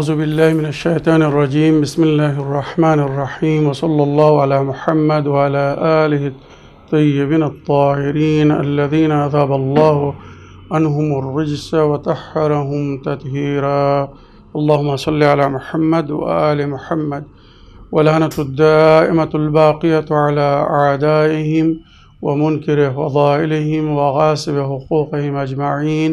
أعوذ بالله من الشيطان الرجيم. بسم الله الرحمن الرحيم. وصلى الله على محمد وعلى آله الطيبين الطاهرين الذين أذهب الله عنهم الرجس وطهرهم تطهيرا. اللهم صل على محمد وآل محمد. ولعنة الدائمة الباقية على أعدائهم ومنكر فضائلهم وغاصب حقوقهم أجمعين.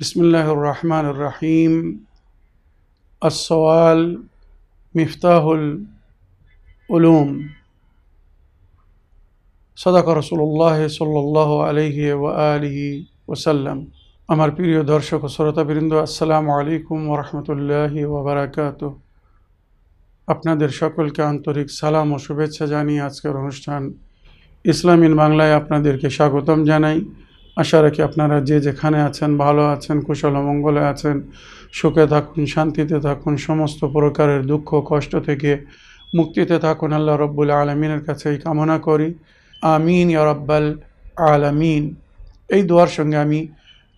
بسم الله الرحمن الرحيم السؤال مفتاح العلوم صدق رسول الله صلى الله عليه وآله وسلم আমার প্রিয় দর্শক ও শ্রোতাবৃন্দ আসসালামু আলাইকুম ওরহমতুল্লাহি ওবরাকাত আপনাদের সকলকে আন্তরিক সালাম ও শুভেচ্ছা জানিয়ে আজকের অনুষ্ঠান ইসলামিন বাংলায় আপনাদেরকে স্বাগতম জানাই আশা রাখি আপনারা যে যেখানে আছেন, ভালো আছেন, কুশল মঙ্গলে আছেন, সুখে থাকুন, শান্তিতে থাকুন, সমস্ত প্রকারের দুঃখ, কষ্ট থেকে মুক্তিতে থাকুন, আল্লাহ রব্বুল আলমিনের কাছে এই কামনা করি। আমিন, ইয়া রব্বাল আলামিন। এই দোয়ার সঙ্গে আমি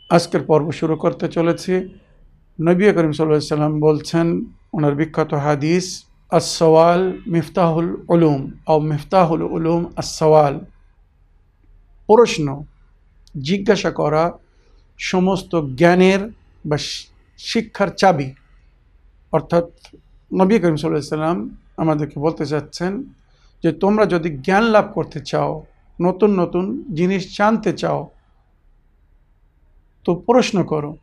আজকের পর্ব শুরু করতে চলেছি। নবী করিম সাল্লাম বলছেন, ওনার বিখ্যাত হাদিস আসওয়াল মিফতাহুল উলুম ও মিফতাহুল উলুম আসওয়াল প্রশ্ন জিজ্ঞাসা করা সমস্ত জ্ঞানের বা শিক্ষার চাবি। অর্থাৎ নবী করিম সাল্লাম আমাদেরকে বলতে চাচ্ছেন যে, তোমরা যদি জ্ঞান লাভ করতে চাও, নতুন নতুন জিনিস জানতে চাও, তো প্রশ্ন করো,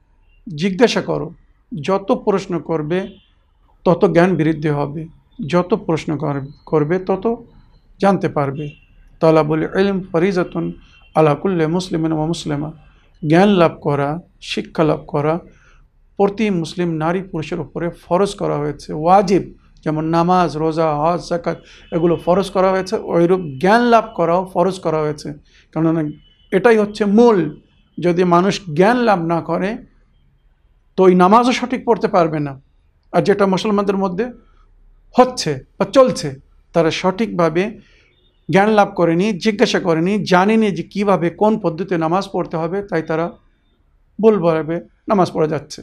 জিজ্ঞাসা করো। যত প্রশ্ন করবে, তত জ্ঞান বৃদ্ধি হবে। যত প্রশ্ন করবে, তত জানতে পারবে। তালাবুল ইলম ফরিজাতুন আলাকুল্লে মুসলিমিন ও মুসলিমা। জ্ঞান লাভ করা, শিক্ষা লাভ করা, প্রতি মুসলিম নারী পুরুষের উপরে ফরজ করা হয়েছে। ওয়াজিব, যেমন নামাজ, রোজা, হজ জাকাত এগুলো ফরজ করা হয়েছে। ওইরূপ জ্ঞান লাভ করাও ফরজ করা হয়েছে। কেননা এটাই হচ্ছে মূল। যদি মানুষ জ্ঞান লাভ না করে, তো ওই নামাজও সঠিক পড়তে পারবে না। আর যেটা মুসলমানদের মধ্যে হচ্ছে বা চলছে, তারা সঠিকভাবে জ্ঞান লাভ করেনি, জিজ্ঞাসা করেনি, জানেনি যে কীভাবে, কোন পদ্ধতিতে নামাজ পড়তে হবে, তাই তারা ভুলভাবে নামাজ পড়ে যাচ্ছে।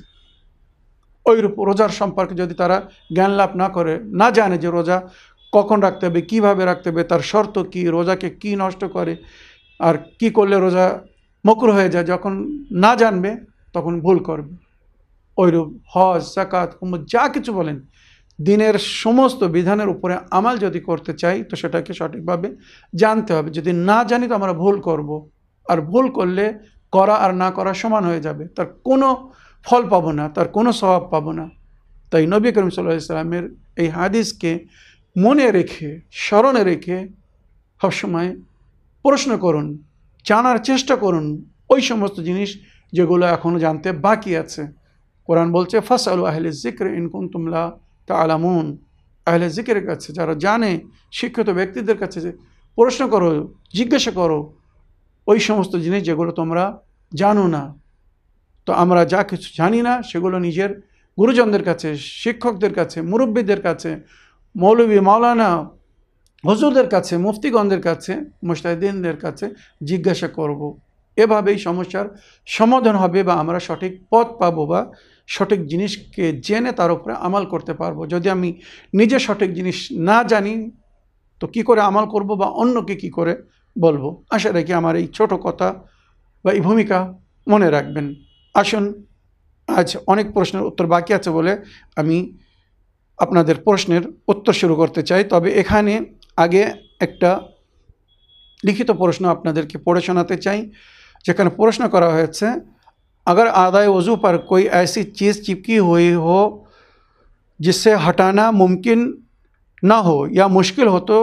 ওইরূপ রোজার সম্পর্কে যদি তারা জ্ঞান লাভ না করে, না জানে যে রোজা কখন রাখতে হবে, কীভাবে রাখতে হবে, তার শর্ত কী, রোজাকে কি নষ্ট করে, আর কি করলে রোজা মকর হয়ে যায়, যখন না জানবে, তখন ভুল করবে। ওইরূপ হজ কুম্ভ যা কিছু বলেন দিনের সমস্ত বিধানের উপরে আমাল যদি করতে চাই, তো সেটাকে সঠিকভাবে জানতে হবে। যদি না জানি, তো আমরা ভুল করব। আর ভুল করলে করা আর না করা সমান হয়ে যাবে। তার কোনো ফল পাবো না, তার কোনো স্বভাব পাবো না। তাই নবী করিম সাল্লাহ ইসলামের এই হাদিসকে মনে রেখে, স্মরণে রেখে সবসময় প্রশ্ন করুন, জানার চেষ্টা করুন, ওই সমস্ত জিনিস যেগুলো এখনও জানতে বাকি আছে। কোরআন বলছে ফাস আলু আহলে জিক্র ইনকুন তুমলা তা আলামুন আহলে জিকের কাছে যারা জানে, শিক্ষিত ব্যক্তিদের কাছে যে প্রশ্ন করো, জিজ্ঞাসা করো, ওই সমস্ত জিনিস যেগুলো তোমরা জানো না তো আমরা যা কিছু জানি না, সেগুলো নিজের গুরুজনদের কাছে, শিক্ষকদের কাছে, মুরব্বীদের কাছে, মৌলবী মাওলানা হজুরদের কাছে, মুফতিগণদের কাছে মুস্তাহিদিনদের কাছে জিজ্ঞাসা করব। এভাবেই সমস্যার সমাধান হবে বা আমরা সঠিক পথ পাবো বা সঠিক জিনিসকে জেনে তার উপরে আমাল করতে পারব। যদি আমি নিজে সঠিক জিনিস না জানি, তো কি করে আমাল করব বা অন্যকে কি করে বলব? আশা রাখি আমার এই ছোট কথা বা এই ভূমিকা মনে রাখবেন। আসুন, আজ অনেক প্রশ্নের উত্তর বাকি আছে বলে আমি আপনাদের প্রশ্নের উত্তর শুরু করতে চাই। তবে এখানে আগে একটা লিখিত প্রশ্ন আপনাদেরকে পড়ে শোনাতে চাই। যেখানে প্রশ্ন করা হয়েছে अगर आदाय वज़ू पर कोई ऐसी चीज़ चिपकी हुई हो जिससे हटाना मुमकिन ना हो या मुश्किल हो तो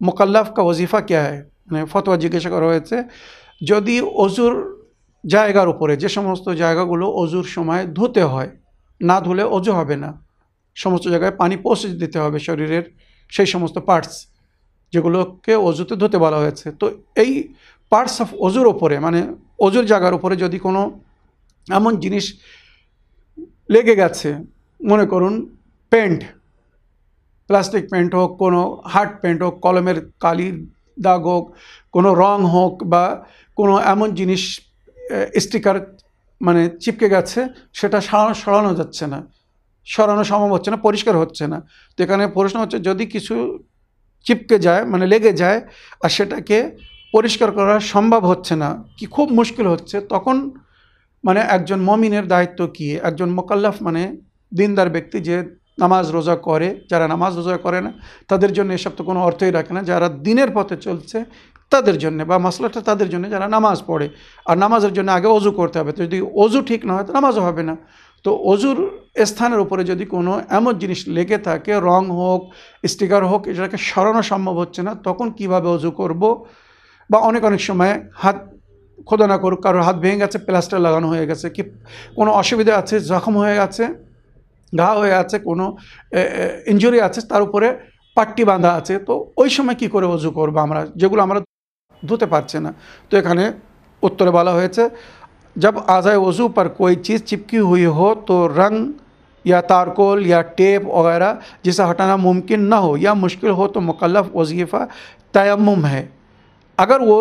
मुकल्लफ़ का वजीफ़ा क्या है মানে ফতোয়া জিজ্ঞাসা করা হয়েছে যদি অজুর জায়গার উপরে যে সমস্ত জায়গাগুলো অজুর সময় ধুতে হয় না ধুলে অজু হবে না সমস্ত জায়গায় পানি পৌঁছে দিতে হবে শরীরের সেই সমস্ত পার্টস যেগুলোকে অজুতে ধুতে বলা হয়েছে তো এই পার্টস অফ অজুর ওপরে মানে অজুর জায়গার উপরে যদি কোনো এমন জিনিস লেগে গেছে, মনে করুন, পেন্ট, প্লাস্টিক পেন্ট হোক, কোনো হার্ড পেন্ট হোক, কলমের কালির দাগ হোক, কোনো রং হোক বা কোনো এমন জিনিস স্টিকার মানে চিপকে গেছে, সেটা সরানো সরানো যাচ্ছে না। সরানো সম্ভব হচ্ছে না, পরিষ্কার হচ্ছে না। তো এখানে প্রশ্ন হচ্ছে, যদি কিছু চিপকে যায় মানে লেগে যায়, আর সেটাকে পরিষ্কার করা সম্ভব হচ্ছে না, কি খুব মুশকিল হচ্ছে, তখন মানে একজন মমিনের দায়িত্ব কি? একজন মোকাল্লাফ মানে দিনদার ব্যক্তি যে নামাজ রোজা করে, যারা নামাজ রোজা করে না, তাদের জন্য এসব তো কোনো অর্থই রাখে না। যারা দিনের পথে চলছে, তাদের জন্য বা মশলাটা তাদের জন্য, যারা নামাজ পড়ে। আর নামাজের জন্য আগে অজু করতে হবে। তো যদি অজু ঠিক না হয়, তো নামাজও হবে না। তো অজুর স্থানের উপরে যদি কোনো এমন জিনিস লেগে থাকে, রং হোক, স্টিকার হোক, এটাকে সরানো সম্ভব হচ্ছে না, তখন কীভাবে অজু করব? বা অনেক অনেক সময় হাত খোদা না করুক কারোর হাত ভেঙে গেছে প্লাস্টার লাগানো হয়ে গেছে কি কোনো অসুবিধা আছে জখম হয়ে গেছে ঘা হয়ে আছে কোনো ইঞ্জুরি আছে তার উপরে পাট্টি বাঁধা আছে তো ওই সময় কি করে অজু করবো আমরা যেগুলো আমরা ধুতে পারছে না তো এখানে উত্তরে বলা হয়েছে जब आज़ाए वज़ू पर कोई चीज़ चिपकी हुई हो तो रंग या तारकोल या टेप वगैरह जिसे हटाना मुमकिन ना हो या मुश्किल हो तो मुकल्लफ वजीफ़ा तयम है अगर वो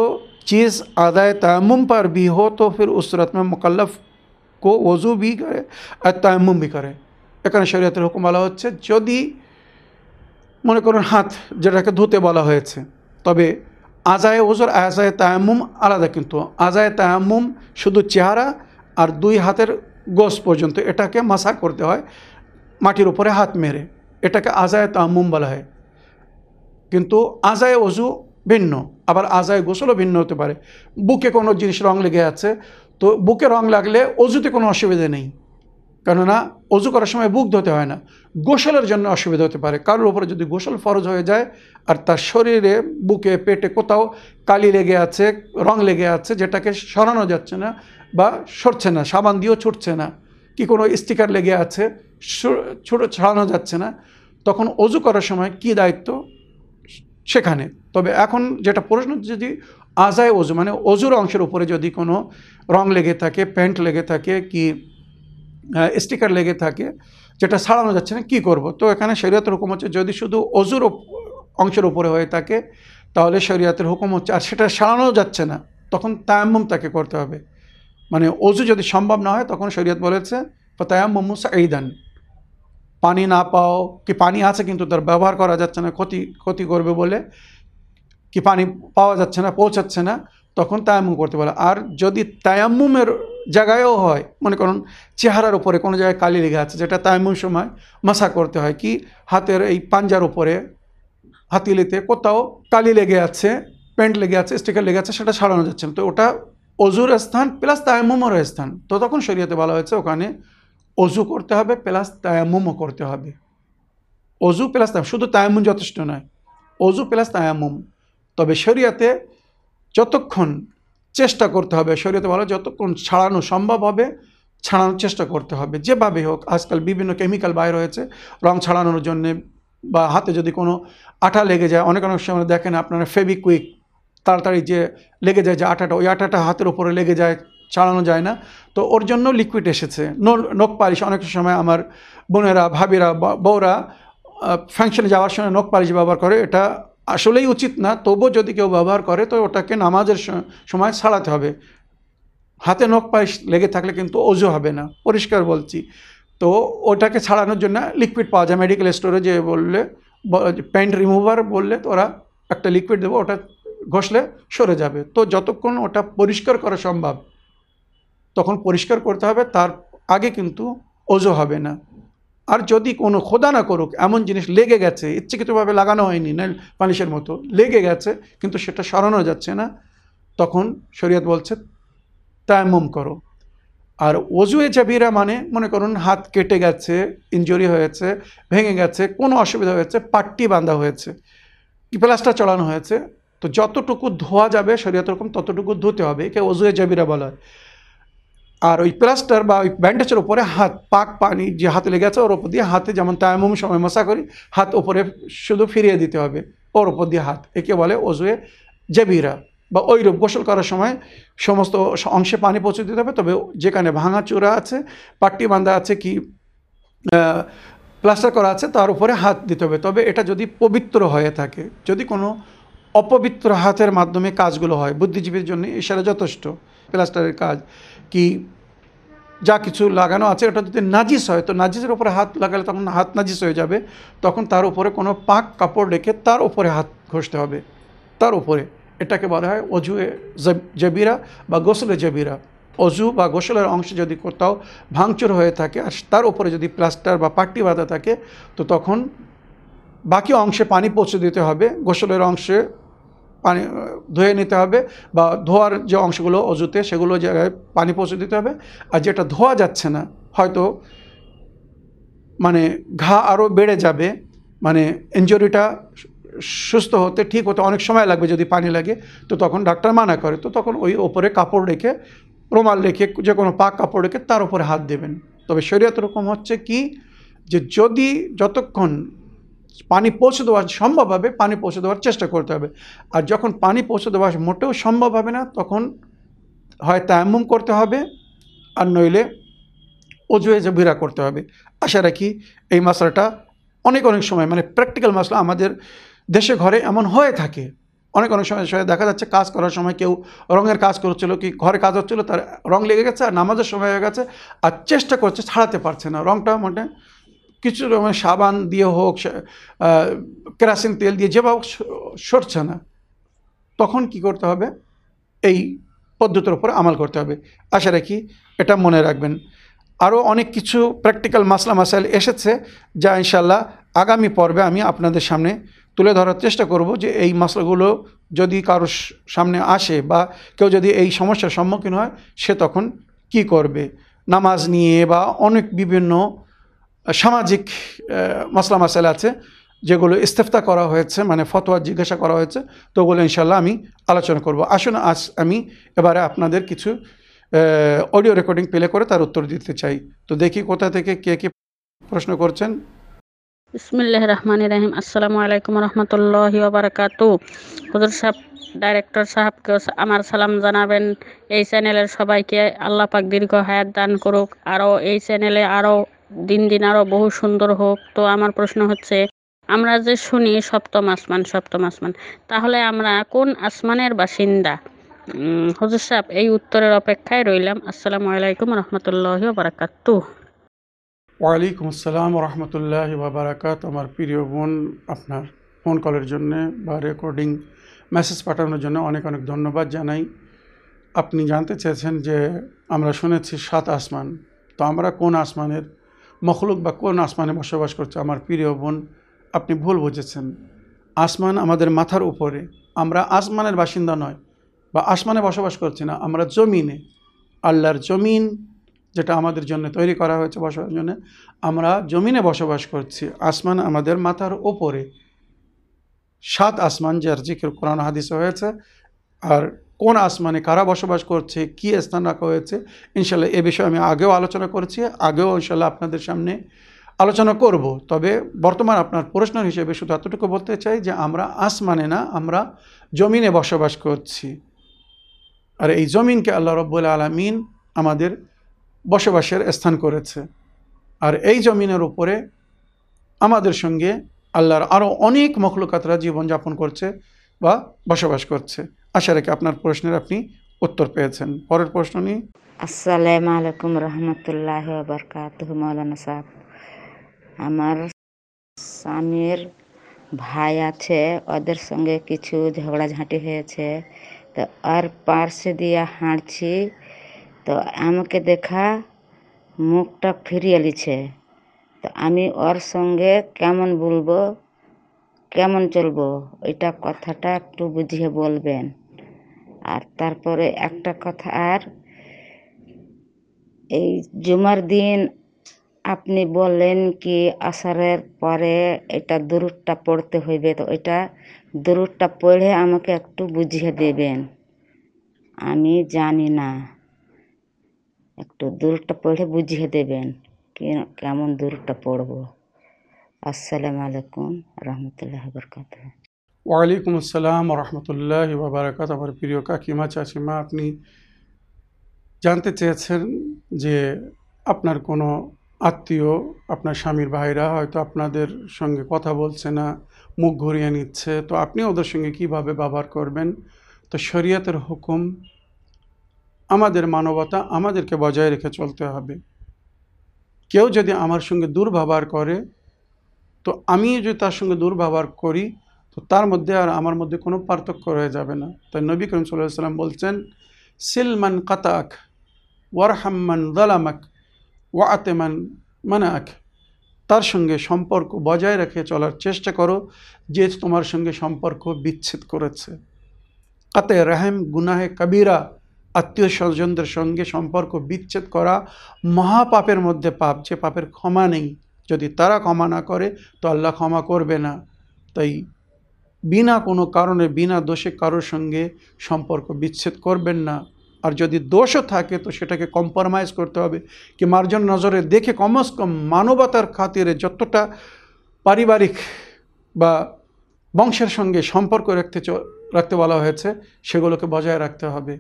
चीज़ आदाय तयम पर भी हो तो फिर उस सूरत में मुकल्लफ को वज़ू भी करे और तयम भी करे এখানে শরীয়তের হুকুম বলা হচ্ছে যদি মনে করুন হাত যেটাকে ধুতে বলা হয়েছে তবে আজায় ওজোর আজায় তায়াম্মুম আলাদা কিন্তু আজায় তায়াম্মুম শুধু চেহারা আর দুই হাতের গোস পর্যন্ত এটাকে মাসা করতে হয় মাটির উপরে হাত মেরে এটাকে আজায় তায়াম্মুম বলা হয় কিন্তু আজায় অজু ভিন্ন, আবার আজায় গোসলও ভিন্ন হতে পারে। বুকে কোনো জিনিস রং লেগে আছে, তো বুকে রং লাগলে অজুতে কোনো অসুবিধা নেই। কেননা অজু করার সময় বুক ধুতে হয় না। গোসলের জন্য অসুবিধা হতে পারে। কারোর উপরে যদি গোসল ফরজ হয়ে যায়, আর তার শরীরে বুকে, পেটে কোথাও কালি লেগে আছে, রং লেগে আছে, যেটাকে সরানো যাচ্ছে না বা সরছে না, সাবান দিয়েও ছুটছে না, কি কোনো স্টিকার লেগে আছে ছড়ানো যাচ্ছে না, তখন অজু করার সময় কি দায়িত্ব? সেখানে। তবে এখন যেটা প্রশ্ন, যদি আজায় অজু মানে অজুর অংশের উপরে যদি কোনো রং লেগে থাকে, প্যান্ট লেগে থাকে কি স্টিকার লেগে থাকে, যেটা ছাড়ানো যাচ্ছে না, কী করব? তো এখানে শরীয়তের হুকুম হচ্ছে, যদি শুধু অজুর অংশের উপরে হয়ে থাকে, তাহলে শরীয়তের হুকুম হচ্ছে, আর সেটা সারানো যাচ্ছে না, তখন তায়াম্মুম তাকে করতে হবে। মানে অজু যদি সম্ভব না হয়, তখন শরীয়ত বলেছে তায়াম্মুম সাইদান পানি না পাও, কি পানি আছে কিন্তু তার ব্যবহার করা যাচ্ছে না, ক্ষতি ক্ষতি করবে বলে কি পানি পাওয়া যাচ্ছে না, পৌঁছাচ্ছে না, তখন তায়াম্মুম করতে বলে আর যদি তায়াম্মুমের জায়গায়ও হয়, মনে করুন চেহারার উপরে কোনো জায়গায় কালি লেগে আছে, যেটা তায়াম্মুম সময় মাসা করতে হয়, কি হাতের এই পাঞ্জার উপরে হাতিলিতে কোথাও কালি লেগে আছে, প্যান্ট লেগে আছে, স্টিকার লেগে আছে, সেটা সারানো যাচ্ছে না। তো ওটা অজুর স্থান, প্লাস তায়াম্মুমের স্থান। তো তখন শরীয়তে বলা হয়েছে ওখানে অজু করতে হবে প্লাস তায়াম্মুমও করতে হবে। অজু প্লাস তায়াম শুধু তায়াম্মুম যথেষ্ট নয়, অজু প্লাস তায়াম্মুম। তবে শরীয়তে যতক্ষণ চেষ্টা করতে হবে, শরীয়তে বলা যতক্ষণ ছাড়ানো সম্ভব হবে, ছাড়ানোর চেষ্টা করতে হবে। যেভাবে হোক, আজকাল বিভিন্ন কেমিক্যাল বাইর হয়েছে, রং ছাড়ানোর জন্যে বা হাতে যদি কোনো আঠা লেগে যায়, অনেক অনেক সময় দেখেন আপনারা ফেবিকুইক তাড়াতাড়ি যে লেগে যায় যে আঠাটা, ওই আঠাটা হাতের উপরে লেগে যায় ছাড়ানো যায় না। তো ওর জন্য লিকুইড এসেছে। নখ পালিশ অনেক সময় আমার বোনেরা, ভাবিরা বউরা ফাংশনে যাওয়ার সময় নখ পালিশ ব্যবহার করে। এটা আসলেই উচিত না। তবুও যদি কেউ ব্যবহার করে, তো ওটাকে নামাজের সময় ছাড়াতে হবে। হাতে নখ পালিশ লেগে থাকলে কিন্তু অজু হবে না। পরিষ্কার বলছি। তো ওটাকে ছাড়ানোর জন্য লিকুইড পাওয়া যায়। মেডিকেল স্টোরে যে বললে প্যান্ট রিমুভার বললে, তো ওরা একটা লিকুইড দেবো, ওটা ঘষলে সরে যাবে। তো যতক্ষণ ওটা পরিষ্কার করা সম্ভব তখন পরিষ্কার করতে হবে, তার আগে কিন্তু অজু হবে না। আর যদি কোনো খোদা না করুক, এমন জিনিস লেগে গেছে, ইচ্ছাকৃতভাবে লাগানো হয়নি, নেল পালিশের মতো লেগে গেছে, কিন্তু সেটা সরানো যাচ্ছে না, তখন শরীয়ত বলছে, তায়াম্মম করো। আর অজুয়ে জাবিরা মানে মনে করুন হাত কেটে গেছে ইঞ্জুরি হয়েছে, ভেঙে গেছে, কোনো অসুবিধা হয়েছে, পাট্টি বাঁধা হয়েছে, কি প্লাস্টার চড়ানো হয়েছে, তো যতটুকু ধোয়া যাবে শরীয়ত রকম ততটুকু ধুতে হবে, একে অজুয়ে জাবিরা বলা হয়। আর ওই প্লাস্টার বা ওই ব্যান্ডেজের উপরে হাত, পাক পানি যে হাতে লেগে আছে ওর উপর দিয়ে হাতে যেমন তায়ামুম সময় মশা করি, হাত ওপরে শুধু ফিরিয়ে দিতে হবে। ওর উপর দিয়ে হাত, একে বলে অজুয়ে জেবিরা বা ওই রূপ গোসল করার সময় সমস্ত অংশে পানি পৌঁছে দিতে হবে। তবে যেখানে ভাঙা চূড়া আছে, পাট্টি বাঁধা আছে কি প্লাস্টার করা আছে, তার উপরে হাত দিতে হবে। তবে এটা যদি পবিত্র হয়ে থাকে, যদি কোনো অপবিত্র হাতের মাধ্যমে কাজগুলো হয়, বুদ্ধিজীবীর জন্য সেটা যথেষ্ট, প্লাস্টারের কাজ। কি যা কিছু লাগানো আছে, ওটা যদি নাজিস হয়, তো নাজিসের উপরে হাত লাগালে তখন হাত নাজিস হয়ে যাবে। তখন তার উপরে কোনো পাক কাপড় রেখে তার উপরে হাত ঘষতে হবে। তার উপরে। এটাকে বলা হয় অজুয়ে জবিরা বা গোসলে জবিরা। অজু বা গোসলের অংশ যদি কোথাও ভাঙচুর হয়ে থাকে আর তার উপরে যদি প্লাস্টার বা পাট্টি বাঁধা থাকে, তো তখন বাকি অংশে পানি পৌঁছে দিতে হবে। গোসলের অংশে পানি, ধুয়ে নিতে হবে বা ধোয়ার যে অংশগুলো অজুতে সেগুলো জায়গায় পানি পৌঁছে দিতে হবে। আর যেটা ধোয়া যাচ্ছে না, হয়তো মানে ঘা আরও বেড়ে যাবে মানে ইঞ্জুরিটা সুস্থ হতে ঠিক হতে অনেক সময় লাগবে যদি পানি লাগে, তো তখন ডাক্তার মানা করে। তো তখন ওই ওপরে কাপড় রেখে, রুমাল রেখে যে কোনো পাক কাপড় রেখে তার উপরে হাত দেবেন। তবে শরীয়ত রকম হচ্ছে কি? যে যদি যতক্ষণ পানি পৌঁছে দেওয়া সম্ভব হবে, পানি পৌঁছে দেওয়ার চেষ্টা করতে হবে। আর যখন পানি পৌঁছে দেওয়া মোটেও সম্ভব হবে না, তখন হয় তায়াম্মুম করতে হবে, আর নইলে অজুয়ে ভিড়া করতে হবে। আশা রাখি এই মশলাটা অনেক অনেক সময় মানে প্র্যাকটিক্যাল মশলা আমাদের দেশে ঘরে এমন হয়ে থাকে। অনেক অনেক সময় দেখা যাচ্ছে কাজ করার সময় কেউ রঙের কাজ করছিল কি ঘরে কাজ হচ্ছিল, তার রং লেগে গেছে আর নামাজের সময় হয়ে গেছে, আর চেষ্টা করছে ছাড়াতে পারছে না। রংটা মানে কিছু সাবান দিয়ে হোক কেরাসিন তেল দিয়ে যেভাবে সরছে না, তখন কি করতে হবে? এই পদ্ধতির উপরে আমাল করতে হবে। আশা রাখি এটা মনে রাখবেন। আরও অনেক কিছু প্র্যাকটিক্যাল মাসলা মাসাইল এসেছে যা ইনশাল্লাহ আগামী পর্বে আমি আপনাদের সামনে তুলে ধরার চেষ্টা করব যে এই মশলাগুলো যদি কারও সামনে আসে বা কেউ যদি এই সমস্যার সম্মুখীন হয়, সে তখন কি করবে? নামাজ নিয়ে বা অনেক বিভিন্ন সামাজিক মশলা মাসাইল আছে যেগুলো ইস্তেফতা করা হয়েছে মানে ফতোয়া জিজ্ঞাসা করা হয়েছে, তো ওগুলো ইনশাল্লাহ আমি আলোচনা করব। আসুন, আজ আমি এবারে আপনাদের কিছু অডিও রেকর্ডিং প্লে করে তার উত্তর দিতে চাই। তো দেখি কোথা থেকে কে কে প্রশ্ন করছেন। বিসমিল্লাহ রহমান রাহিম। আসসালামু আলাইকুম রহমতুল্লাহ বারাকাতু। হুজুর সাহেব, ডাইরেক্টর সাহেবকে আমার সালাম জানাবেন। এই চ্যানেলের সবাইকে আল্লাহ পাক দীর্ঘ হায়াত দান করুক। আরও এই চ্যানেলে আরও দিন দিন আরও বহু সুন্দর হোক। তো আমার প্রশ্ন হচ্ছে, আমরা যে শুনি সপ্তম আসমান সপ্তম আসমান, তাহলে আমরা কোন আসমানের বাসিন্দা? হুজুর সাহেব, এই উত্তরের অপেক্ষায় রইলাম। আসসালামু আলাইকুম রহমতুল্লাহ বারাকাতু। ওয়ালাইকুম আসসালাম রহমতুল্লাহ বারাকাত। আমার প্রিয় বোন, আপনার ফোন কলের জন্য বা রেকর্ডিং মেসেজ পাঠানোর জন্য অনেক অনেক ধন্যবাদ জানাই। আপনি জানতে চেয়েছেন যে আমরা শুনেছি সাত আসমান। তো আমরা কোন আসমানের মখলুক বা কোন আসমানে বসবাস করছে আমার প্রিয় বোন, আপনি ভুল বুঝেছেন। আসমান আমাদের মাথার উপরে। আমরা আসমানের বাসিন্দা নয় বা আসমানে বসবাস করছি না, আমরা জমিনে। আল্লাহর জমিন যেটা আমাদের জন্য তৈরি করা হয়েছে বসবাসের জন্য, আমরা জমিনে বসবাস করছি। আসমান আমাদের মাথার ওপরে সাত আসমান যার জিকির কোরআন হাদিসে হয়েছে। আর কোন আসমানে কারা বসবাস করছে, কি স্থান রাখা হয়েছে, ইনশাল্লাহ এ বিষয়ে আমি আগেও আলোচনা করেছি, আগেও ইনশাল্লাহ আপনাদের সামনে আলোচনা করব। তবে বর্তমান আপনার প্রশ্ন হিসেবে শুধু এতটুকু বলতে চাই যে আমরা আসমানে না, আমরা জমিনে বসবাস করছি। আর এই জমিনকে আল্লাহ রব্বুল আলমিন আমাদের বসবাসের স্থান করেছে। আর এই জমিনের উপরে আমাদের সঙ্গে আল্লাহর আরও অনেক মখলুকাতরা জীবনযাপন করছে বা বসবাস করছে। আশা রেখে আপনার প্রশ্নের আপনি উত্তর পেয়েছেন। পরের প্রশ্ন নিয়ে। আসসালামু আলাইকুম রহমতুল্লাহ বরকাত মৌলানা সাহেব। আমার স্বামীর ভাই আছে, ওদের সঙ্গে কিছু ঝগড়াঝাঁটি হয়েছে। তো আর পার্শ্বে দিয়ে হাঁটছি, তো আমাকে দেখা মুখটা ফিরিয়ে লিছে তো আমি ওর সঙ্গে কেমন বলব, কেমন চলবো, ওইটা কথাটা একটু বুঝিয়ে বলবেন। আর তারপরে একটা কথা আর, এই জুমার দিন আপনি বললেন কি আসারের পরে এটা দূরটা পড়তে হইবে, তো এটা দূরটা পড়ে আমাকে একটু বুঝিয়ে দেবেন। আমি জানি না, একটু দূরটা পড়ে বুঝিয়ে দেবেন কেমন দূরটা পড়ব। আসসালামু আলাইকুম, রহমতুল্লাহ বরকাত ওয়ালাইকুম আসসালাম রহমতুল্লাহ বারাকাত আমার প্রিয় কাকিমা, চাচিমা, আপনি জানতে চেয়েছেন যে আপনার কোনো আত্মীয়, আপনার স্বামীর ভাইরা হয়তো আপনাদের সঙ্গে কথা বলছে না, মুখ ঘুরিয়ে নিচ্ছে, তো আপনি ওদের সঙ্গে কীভাবে ব্যবহার করবেন? তো শরীয়তের হুকুম আমাদের মানবতা আমাদেরকে বজায় রেখে চলতে হবে। কেউ যদি আমার সঙ্গে দুর্ব্যবহার করে, তো আমি যদি তার সঙ্গে দুর্ব্যবহার করি তো তার মধ্যে আর আমার মধ্যে কোনো পার্থক্য রয়ে যাবে না। তাই নবী করিম সাল্লাহ সাল্লাম বলছেন সিলমান কাতাক ওয়ারহাম্মান দালামাক ওয়াতেমান মানাক তার সঙ্গে সম্পর্ক বজায় রেখে চলার চেষ্টা করো, যে তোমার সঙ্গে সম্পর্ক বিচ্ছেদ করেছে। কাতে রাহেম, গুনাহে কবিরা, আত্মীয় স্বজনদের সঙ্গে সম্পর্ক বিচ্ছেদ করা মহাপাপের মধ্যে পাপ, যে পাপের ক্ষমা নেই। যদি তারা ক্ষমা না করে, তো আল্লাহ ক্ষমা করবে না। তাই বিনা কোনো কারণে, বিনা দোষে কারোর সঙ্গে সম্পর্ক বিচ্ছেদ করবেন না। আর যদি দোষও থাকে, তো সেটাকে কম্প্রোমাইজ করতে হবে। কি মার্জন নজরে দেখে কমস কম মানবতার খাতিরে যতটা পারিবারিক বা বংশের সঙ্গে সম্পর্ক রাখতে রাখতে বলা হয়েছে, সেগুলোকে বজায় রাখতে হবে।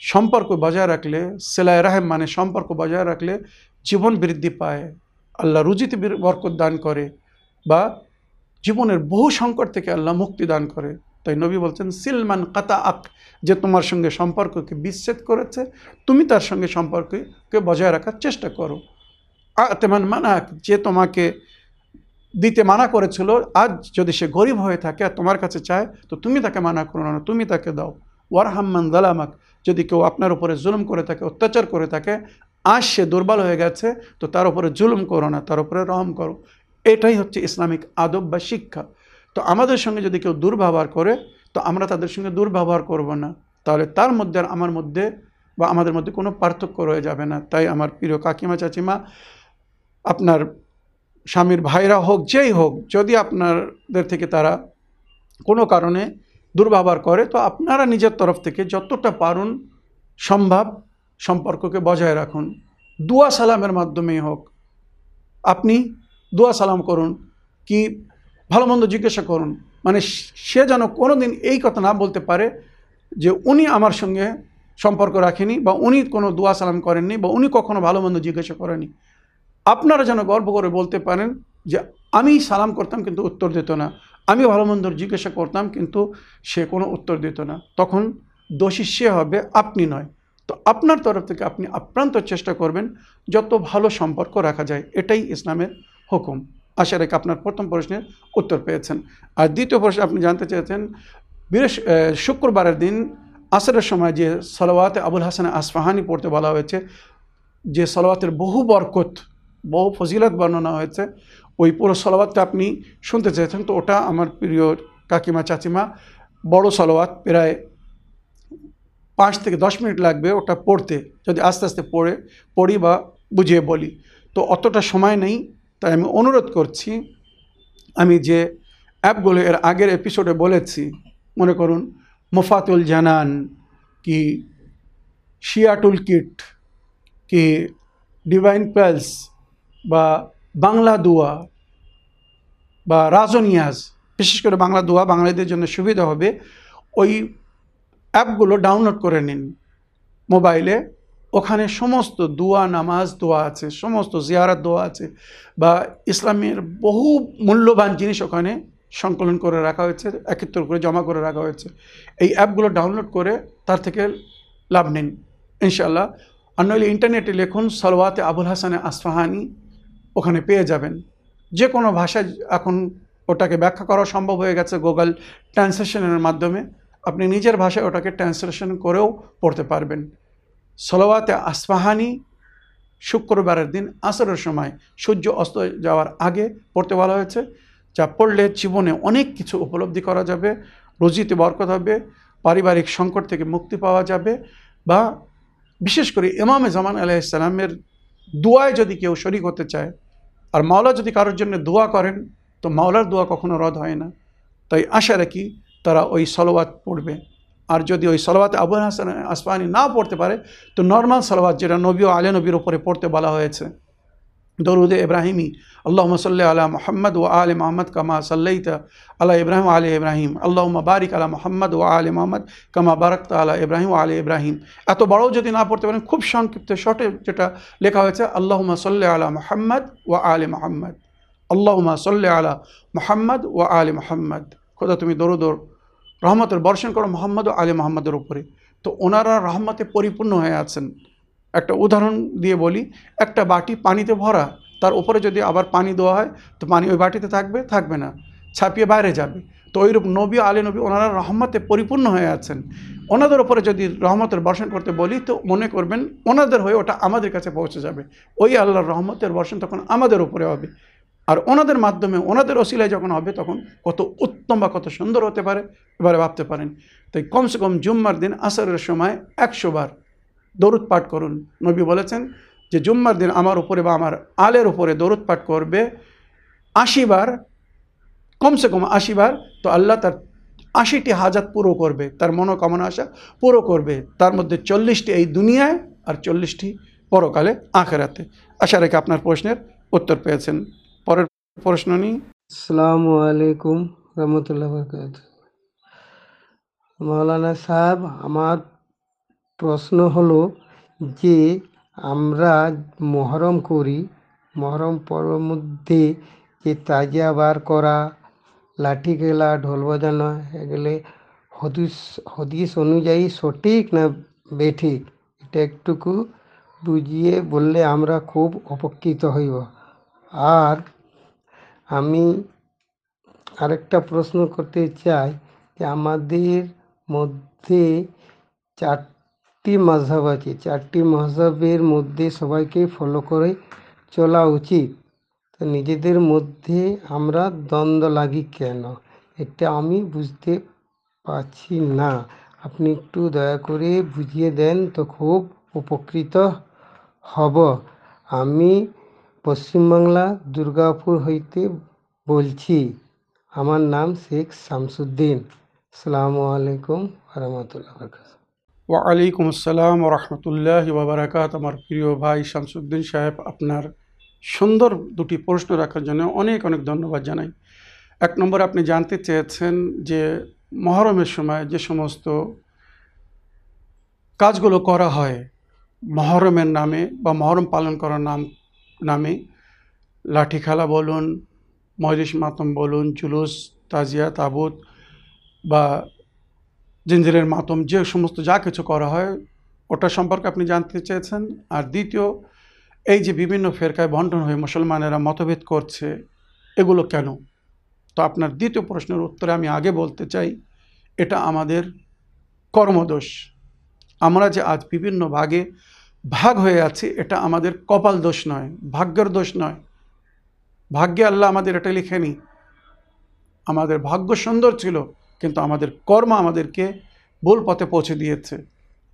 সম্পর্ক বজায় রাখলে, সেলাই রাহেম মানে সম্পর্ক বজায় রাখলে জীবন বৃদ্ধি পায়, আল্লাহ রুজিতে বীর- বরকত দান করে বা জীবনের বহু সংকট থেকে আল্লাহ মুক্তি দান করে। তাই নবী বলছেন সিলমান কাতা আক যে তোমার সঙ্গে সম্পর্ককে বিচ্ছেদ করেছে, তুমি তার সঙ্গে সম্পর্ককে বজায় রাখার চেষ্টা করো। তেমন মানাক, যে তোমাকে দিতে মানা করেছিল, আজ যদি সে গরিব হয়ে থাকে আর তোমার কাছে চায়, তো তুমি তাকে মানা করো না, তুমি তাকে দাও। ওয়ারহাম্মান দালামাক যদি কেউ আপনার উপরে জুলুম করে থাকে, অত্যাচার করে থাকে, আজ সে দুর্বল হয়ে গেছে, তো তার উপরে জুলুম করো না, তার উপরে রহম করো। এটাই হচ্ছে ইসলামিক আদব বা শিক্ষা। তো আমাদের সঙ্গে যদি কেউ দুর্ব্যবহার করে, তো আমরা তাদের সঙ্গে দুর্ব্যবহার করব না। তাহলে তার মধ্যে আর আমার মধ্যে বা আমাদের মধ্যে কোনো পার্থক্য রয়ে যাবে না। তাই আমার প্রিয় কাকিমা, চাচিমা, আপনার স্বামীর ভাইরা হোক, যেই হোক, যদি আপনাদের থেকে তারা কোনো কারণে দুর্ব্যবহার করে, তো আপনারা নিজের তরফ থেকে যতটা পারুন সম্ভব সম্পর্ককে বজায় রাখুন। দুয়া সালামের মাধ্যমেই হোক। আপনি দোয়া সালাম করুন, কি ভালো মন্দ জিজ্ঞাসা করুন। মানে সে যেন কোনো দিন এই কথা না বলতে পারে যে উনি আমার সঙ্গে সম্পর্ক রাখেনি বা উনি কোনো দোয়া সালাম করেননি বা উনি কখনো ভালো মন্দ জিজ্ঞাসা করেনি। আপনারা যেন গর্ব করে বলতে পারেন যে আমি সালাম করতাম কিন্তু উত্তর দিত না। আমি ভালো মন্দর জিজ্ঞাসা করতাম কিন্তু সে কোনো উত্তর দিত না। তখন দোষী সে হবে, আপনি নয়। তো আপনার তরফ থেকে আপনি আপ্রান্ত চেষ্টা করবেন যত ভালো সম্পর্ক রাখা যায়। এটাই ইসলামের হুকুম। আশা রেখে আপনার প্রথম প্রশ্নের উত্তর পেয়েছেন। আর দ্বিতীয় প্রশ্ন আপনি জানতে চেয়েছেন বৃহস্প শুক্রবারের দিন আসরের সময় যে সলওয়াতে আবুল হাসান আসফাহানি পড়তে বলা হয়েছে, যে সলওয়াতের বহু বরকত, বহু ফজিলত বর্ণনা হয়েছে, ওই পুরো সলওয়াতটা আপনি শুনতে চেয়েছেন। তো ওটা আমার প্রিয় কাকিমা, চাচিমা, বড় সলওয়াত, প্রায় পাঁচ থেকে দশ মিনিট লাগবে ওটা পড়তে। যদি আস্তে আস্তে পড়ে, পড়ি বা বুঝিয়ে বলি। তো অতটা সময় নেই তাই আমি অনুরোধ করছি, আমি যে অ্যাপগুলো এর আগের এপিসোডে বলেছি, মনে করুন, মোফাতুল জানান কি শিয়াটুল কিট কি, ডিভাইন পেলস বা বাংলা দোয়া বা রাজনিয়াজ, বিশেষ করে বাংলা দোয়া বাঙালিদের জন্য সুবিধা হবে, ওই অ্যাপগুলো ডাউনলোড করে নিন মোবাইলে। ওখানে সমস্ত দোয়া, নামাজ দোয়া আছে, সমস্ত জিয়ারাত দোয়া আছে, বা ইসলামের বহু মূল্যবান জিনিস ওখানে সংকলন করে রাখা হয়েছে, একত্র করে জমা করে রাখা হয়েছে। এই অ্যাপগুলো ডাউনলোড করে তার থেকে লাভ নিন ইনশাল্লাহ আর নইলে ইন্টারনেটে লিখুন সলওয়াতে আবুল হাসানে আসফাহানি, ওখানে পেয়ে যাবেন। যে কোনো ভাষায় এখন ওটাকে ব্যাখ্যা করা সম্ভব হয়ে গেছে গুগল ট্রান্সলেশনের মাধ্যমে। আপনি নিজের ভাষায় ওটাকে ট্রান্সলেশন করেও পড়তে পারবেন। সলওয়াতে আসফাহানি শুক্রবারের দিন আসরের সময় সূর্য অস্ত যাওয়ার আগে পড়তে বলা হয়েছে, যা পড়লে জীবনে অনেক কিছু উপলব্ধি করা যাবে, রুজিতে বরকত হবে, পারিবারিক সংকট থেকে মুক্তি পাওয়া যাবে বা বিশেষ করে ইমামে জামান আলাইসালামের দোয়ায় যদি কেউ শরিক হতে চায়, আর মাওলা যদি কারোর জন্য দোয়া করেন, তো মাওলার দোয়া কখনো রদ হয় না। তাই আশা রাখি তারা ওই সলোয়াত পড়বে। আর যদি ওই সলাবাত আবু হাসান আসফানি না পড়তে পারে, তো নর্মাল সলাবাত যেটা নবী ও আলে নবীর ওপরে পড়তে বলা হয়েছে। দরুদ ইব্রাহিমি আল্লাহ সাল্লি আলা মোহাম্মদ ও আলে মোহাম্মদ কামা সাল্লাইতা আলা ইব্রাহিম আলে ইব্রাহিম। আল্লাহ বারিক আলা মোহাম্মদ ও আলে মোহাম্মদ কামা বারাকতা আলা ইব্রাহিম আলে ইব্রাহিম। এত বড়ও যদি না পড়তে পারেন, খুব সংক্ষিপ্ত শর্টে যেটা লেখা হয়েছে আল্লাহ সাল্লি আলা মোহাম্মদ ও আলে মোহাম্মদ। আল্লাহুমা সাল্লি আলা মোহাম্মদ ও আলে মোহাম্মদ। খোদা তুমি দরুদর রহমতের বর্ষণ করো মোহাম্মদ আলে মোহাম্মদের উপরে। তো ওনারা রহমতে পরিপূর্ণ হয়ে আছেন। একটা উদাহরণ দিয়ে বলি, একটা বাটি পানিতে ভরা, তার উপরে যদি আবার পানি দেওয়া হয়, তো পানি ওই বাটিতে থাকবে? থাকবে না। ছাপিয়ে বাইরে যাবে। তো ওইরূপ নবী, আলে নবী ওনারা রহমতে পরিপূর্ণ হয়ে আছেন। ওনাদের ওপরে যদি রহমতের বর্ষণ করতে বলি, তো মনে করবেন ওনাদের হয়ে ওটা আমাদের কাছে পৌঁছে যাবে। ওই আল্লাহর রহমতের বর্ষণ তখন আমাদের উপরে হবে। আর ওনাদের মাধ্যমে, ওনাদের অসিলায় যখন হবে তখন কত উত্তম বা কত সুন্দর হতে পারে, এবারে ভাবতে পারেন। তাই কমসে কম জুম্মার দিন আসরের সময় একশো বার দরুদ পাঠ করুন। নবী বলেছেন যে জুম্মার দিন আমার উপরে বা আমার আলের উপরে দরুদ পাঠ করবে আশি বার, কমসে কম আশি বার, তো আল্লাহ তার আশিটি হাজাত পুরো করবে, তার মনোকামনা আশা পুরো করবে। তার মধ্যে চল্লিশটি এই দুনিয়ায় আর চল্লিশটি পরকালে আখেরাতে। আশা রেখে আপনার প্রশ্নের উত্তর পেয়েছেন। পরের প্রশ্ন নিই। আসসালামু আলাইকুম রহমতুল্লাহ বরকাত মৌলানা সাহেব, আমার প্রশ্ন হলো যে, আমরা মহরম করি, মহরম পর্বের মধ্যে যে তাজিয়া বার করা, লাঠি খেলা, ঢোল বাজানো, এগুলো হদিস হদিস অনুযায়ী সঠিক না বেঠিক, এটা একটুকু বুঝিয়ে বললে আমরা খুব উপকৃত হইব। আর আমি আরেকটা প্রশ্ন করতে চাই যে আমাদের মধ্যে চারটি মাঝহাব আছে। চারটি মাঝহাবের মধ্যে সবাইকে ফলো করে চলা উচিত। তো নিজেদের মধ্যে আমরা দ্বন্দ্ব লাগি কেন? এটা আমি বুঝতে পারছি না। আপনি একটু দয়া করে বুঝিয়ে দেন তো খুব উপকৃত হব। আমি পশ্চিমবাংলা দুর্গাপুর হইতে বলছি। আমার নাম শেখ শামসুদ্দিন। আসসালামু আলাইকুম রহমতুল্লাহ ওয়ালাইকুম আসসালাম রহমতুল্লাহ বাবরাকাত আমার প্রিয় ভাই শামসুদ্দিন সাহেব, আপনার সুন্দর দুটি প্রশ্ন রাখার জন্য অনেক অনেক ধন্যবাদ জানাই। এক নম্বর আপনি জানতে চেয়েছেন যে মহরমের সময় যে সমস্ত কাজগুলো করা হয়, মহরমের নামে বা মহরম পালন করার নাম নামে। লাঠি খেলা বলুন মজলিস মাতম বলুন, জুলুস, তাজিয়া, তাবুত বা জিঞ্জিরের মাতম, যে সমস্ত যা কিছু করা হয়, ওটা সম্পর্কে আপনি জানতে চেয়েছেন। আর দ্বিতীয়, এই যে বিভিন্ন ফেরকায় বন্টন হয়ে মুসলমানেরা মতভেদ করছে, এগুলো কেন? তো আপনার দ্বিতীয় প্রশ্নের উত্তরে আমি আগে বলতে চাই, এটা আমাদের কর্মদোষ। আমরা যে আজ বিভিন্ন ভাগে ভাগ হয়ে আছি, এটা আমাদের কপাল দোষ নয়, ভাগ্যের দোষ নয়। ভাগ্যে আল্লাহ আমাদের এটা লিখেনি। আমাদের ভাগ্য সুন্দর ছিল, কিন্তু আমাদের কর্ম আমাদেরকে ভুল পথে পৌঁছে দিয়েছে।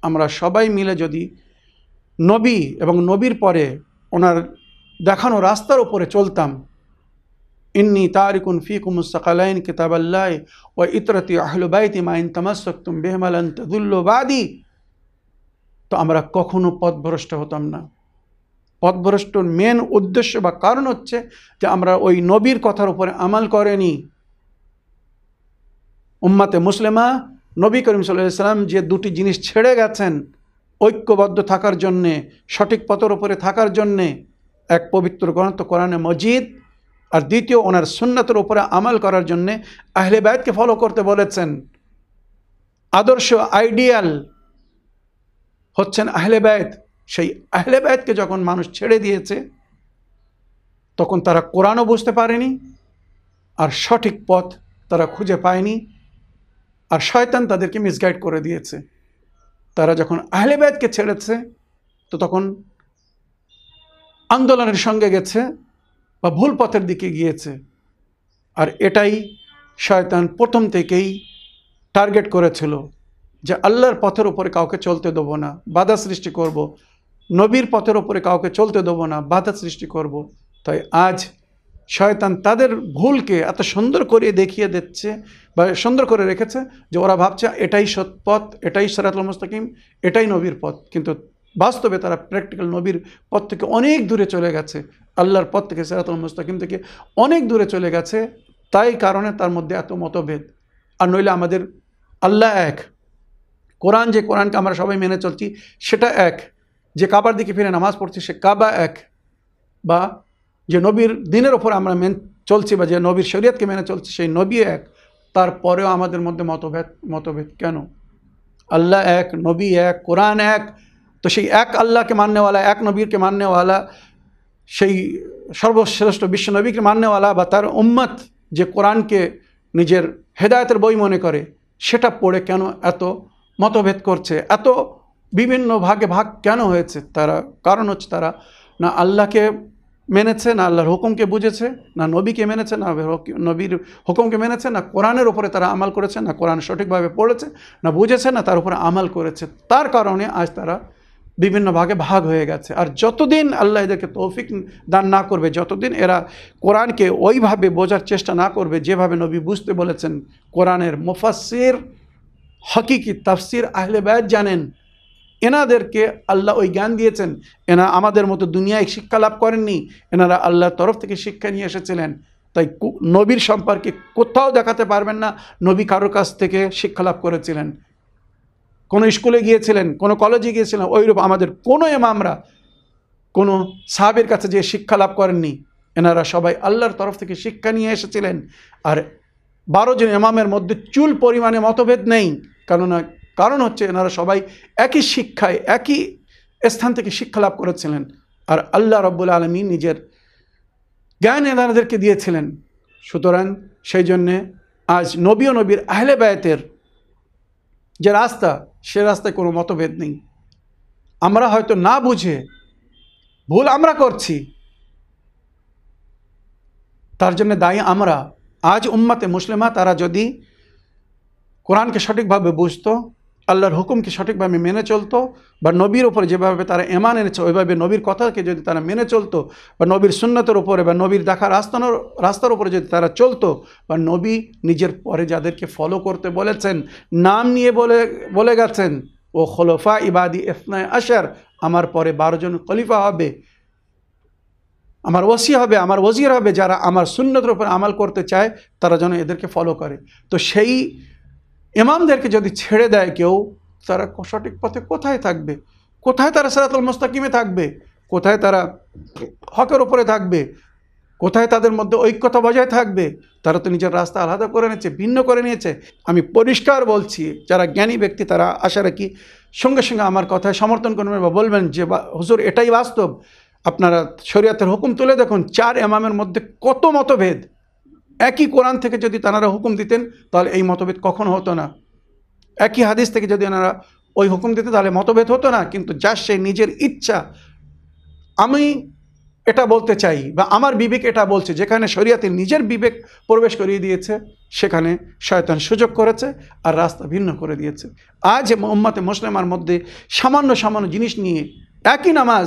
আমরা সবাই মিলে যদি নবী এবং নবীর পরে ওনার দেখানো রাস্তার উপরে চলতাম, ইন্নি তারিকুন ফিকুম সকালাইন কিতাবাল্লাহ ও ইতরতি আহলুবাইতি মাইন তামাসতুম বেহমালান তদুল্লবাদি তো আমরা কখনো পথভ্রষ্ট হতাম না। পথভ্রষ্টর মেন উদ্দেশ্য বা কারণ হচ্ছে যে আমরা ওই নবীর কথার উপরে আমাল করেনি। উম্মাতে মুসলিমা, নবী করিম সাল্লাম যে দুটি জিনিস ছেড়ে গেছেন ঐক্যবদ্ধ থাকার জন্যে, সঠিক পথের উপরে থাকার জন্যে, এক পবিত্র গ্রন্থ কোরআনে মজিদ আর দ্বিতীয় ওনার সুন্নতের উপরে আমাল করার জন্যে আহলে বায়তকে ফলো করতে বলেছেন। আদর্শ আইডিয়াল হচ্ছেন আহলে বায়ত সেই আহলে বায়তকে যখন মানুষ ছেড়ে দিয়েছে, তখন তারা কোরআনও বুঝতে পারেনি, আর সঠিক পথ তারা খুঁজে পায়নি, আর শয়তান তাদেরকে মিসগাইড করে দিয়েছে। তারা যখন আহলে বায়তকে ছেড়েছে, তো তখন আন্দোলনের সঙ্গে গেছে বা ভুল পথের দিকে গিয়েছে। আর এটাই শয়তান প্রথম থেকেই টার্গেট করেছিল। যে আল্লাহর পথের উপরে কাউকে চলতে দেবো না, বাধা সৃষ্টি করব। নবীর পথের উপরে কাউকে চলতে দেবো না, বাধা সৃষ্টি করব। তাই আজ শয়তান তাদের ভুলকে এত সুন্দর করে দেখিয়ে দিচ্ছে বা সুন্দর করে রেখেছে যে ওরা ভাবছে, এটাই সৎ পথ, এটাই সরাতুল মুস্তাকিম, এটাই নবীর পথ কিন্তু বাস্তবে তারা প্র্যাকটিক্যাল নবীর পথ থেকে অনেক দূরে চলে গেছে আল্লাহর পথ থেকে, সেরাতুল মুস্তাকিম থেকে অনেক দূরে চলে গেছে তাই কারণে তার মধ্যে এত মতভেদ আর নইলে আমাদের আল্লাহ এক কোরআন যে কোরআনকে আমরা সবাই মেনে চলছি, সেটা এক। যে কাবার দিকে ফিরে নামাজ পড়ছি, সে কাবা এক। বা যে নবীর দিনের ওপর আমরা মেন চলছি বা যে নবীর শরীয়তকে মেনে চলছি, সেই নবী এক। তারপরেও আমাদের মধ্যে মতভেদ মতভেদ কেন? আল্লাহ এক, নবী এক, কোরআন এক। তো সেই এক আল্লাহকে মাননেওয়ালা, এক নবীরকে মাননেওয়ালা, সেই সর্বশ্রেষ্ঠ বিশ্ব নবীকে মাননেওয়ালা বা তার উম্মত যে কোরআনকে নিজের হেদায়তের বই মনে করে, সেটা পড়ে কেন এত মতভেদ করছে। এত বিভিন্ন ভাগে ভাগ কেন হয়েছে? তারা, কারণ হচ্ছে তারা না আল্লাহকে মেনেছে, না আল্লাহর হুকুমকে বুঝেছে, না নবীকে মেনেছে, না নবীর হুকুমকে মেনেছে, না কোরআনের উপরে তারা আমাল করেছে, না কোরআন সঠিকভাবে পড়েছে, না বুঝেছে, না তার উপরে আমাল করেছে। তার কারণে আজ তারা বিভিন্ন ভাগে ভাগ হয়ে গেছে। আর যতদিন আল্লাহ এদেরকে তৌফিক দান না করবে, যতদিন এরা কোরআনকে ওইভাবে বোঝার চেষ্টা না করবে, যেভাবে নবী বুঝতে বলেছেন কোরআনের মুফাসির হকিকি, তাফসির আহলে বায়াত জানেন, এনাদেরকে আল্লাহ ওই জ্ঞান দিয়েছেন, এনা আমাদের মতো দুনিয়ায় শিক্ষা লাভ করেননি, এনারা আল্লাহর তরফ থেকে শিক্ষা নিয়ে এসেছিলেন। তাই নবীর সম্পর্কে কোথাও দেখাতে পারবেন না, নবী কারোর কাছ থেকে শিক্ষা লাভ করেছিলেন। কোনো স্কুলে গিয়েছিলেন, কোনো কলেজে গিয়েছিলেন, ওইরূপ আমাদের কোনো এমামরা কোনো সাহাবের কাছে যে শিক্ষা লাভ করেননি। এনারা সবাই আল্লাহর তরফ থেকে শিক্ষা নিয়ে এসেছিলেন। আর বারো জন ইমামের মধ্যে চুল পরিমাণে মতভেদ নেই। কেননা কারণ হচ্ছে এনারা সবাই একই শিক্ষায়, একই স্থান থেকে শিক্ষা লাভ করেছিলেন। আর আল্লাহ রব্বুল আলমী নিজের জ্ঞান এনাদেরকে দিয়েছিলেন। সুতরাং সেই জন্যে আজ নবী ও নবীর আহলে বায়াতের যে রাস্তা, সে রাস্তায় কোনো মতভেদ নেই। আমরা হয়তো না বুঝে ভুল আমরা করছি, তার জন্য দায়ী আমরা। আজ উম্মাতে মুসলিমা তারা যদি কোরআনকে সঠিকভাবে বুঝতো, আল্লাহর হুকুমকে সঠিকভাবে মেনে চলতো, বা নবীর ওপরে যেভাবে তারা এমান এনেছে, ওইভাবে নবীর কথাকে যদি তারা মেনে চলতো, বা নবীর সুন্নতের উপরে, বা নবীর দেখা রাস্তানোর রাস্তার উপরে যদি তারা চলতো, বা নবী নিজের পরে যাদেরকে ফলো করতে বলেছেন, নাম নিয়ে বলে বলে গেছেন, ও খোলফা ইবাদি ইফনায় আশার, আমার পরে বারো জন খলিফা হবে, আমার ওসি হবে, আমার ওজির হবে, যারা আমার সুন্নতের উপর আমাল করতে চায়, তারা যেন এদেরকে ফলো করে। তো সেই ইমামদেরকে যদি ছেড়ে দেয় কেউ, তারা সঠিক পথে কোথায় থাকবে? কোথায় তারা সেরাতুল মুস্তাকিমে থাকবে? কোথায় তারা হকের ওপরে থাকবে? কোথায় তাদের মধ্যে ঐক্যতা বজায় থাকবে? তারা তো নিজের রাস্তা আলাদা করে নিয়েছে, ভিন্ন করে নিয়েছে। আমি পরিষ্কার বলছি, যারা জ্ঞানী ব্যক্তি, তারা আশা রাখি সঙ্গে সঙ্গে আমার কথায় সমর্থন করবেন বা বলবেন যে হুজুর, এটাই বাস্তব। আপনারা শরীয়তের হুকুম তুলে দেখুন, চার এমামের মধ্যে কত মতভেদ? একই কোরআন থেকে যদি তানারা হুকুম দিতেন, তাহলে এই মতভেদ কখনো হতো না। একই হাদিস থেকে যদি ওনারা ওই হুকুম দিতেন, তাহলে মতভেদ হতো না। কিন্তু যার সে নিজের ইচ্ছা, আমি এটা বলতে চাই বা আমার বিবেক এটা বলছে, যেখানে শরিয়াতে নিজের বিবেক প্রবেশ করিয়ে দিয়েছে, সেখানে শয়তান সুযোগ করেছে আর রাস্তা ভিন্ন করে দিয়েছে। আজ উম্মাতে মুসলিমার মধ্যে সামান্য সামান্য জিনিস নিয়ে একই নামাজ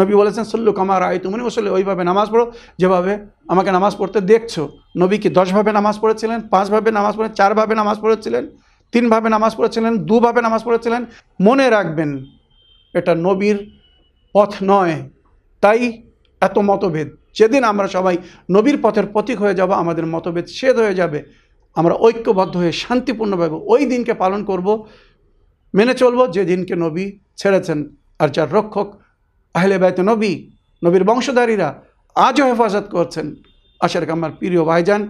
নবী বলেছেন, সল্লু কামার আয় তুমি মুসল্লি ওইভাবে নামাজ পড়ো। যেভাবে আমাকে নামাজ পড়তে দেখছ, নবী কি দশভাবে নামাজ পড়েছিলেন, পাঁচভাবে নামাজ পড়ে চারভাবে নামাজ পড়েছিলেন, তিনভাবে নামাজ পড়েছিলেন, দুভাবে নামাজ পড়েছিলেন, মনে রাখবেন, এটা নবীর পথ নয়। তাই এত মতভেদ। যেদিন আমরা সবাই নবীর পথের প্রতীক হয়ে যাব, আমাদের মতভেদ ছেদ হয়ে যাবে। আমরা ঐক্যবদ্ধ হয়ে শান্তিপূর্ণভাবে ওই দিনকে পালন করব, মেনে চলব যে দিনকে নবী ছেড়েছেন। আর যার রক্ষক আহলে বাইতে নবী, নবীর বংশধারীরা আজও হেফাজত করছেন। আশা রাখি আমার প্রিয় ভাইজান,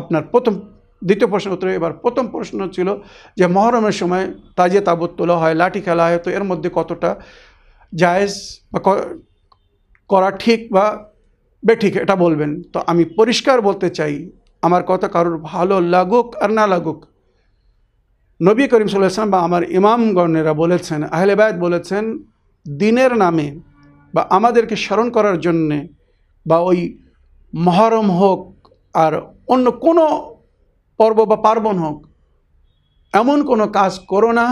আপনার প্রথম, দ্বিতীয় প্রশ্ন উত্তরে, এবার প্রথম প্রশ্ন ছিল যে মহরমের সময় তাজে তাবুত তোলা হয়, লাঠি খেলা হয়, তো এর মধ্যে কতটা জায়েজ বা করা ঠিক বা বেঠিক এটা বলবেন। তো আমি পরিষ্কার বলতে চাই, আমার কথা কারোর ভালো লাগুক আর না লাগুক। নবী করিম সাল্লাম বা আমার ইমামগণেরা বলেছেন, আহলে বায়াত বলেছেন, দিনের নামে বা আমাদেরকে স্মরণ করার জন্যে বা ওই মহরম হোক আর অন্য কোনো পর্ব বা পার্বণ হোক, এমন কোনো কাজ করো না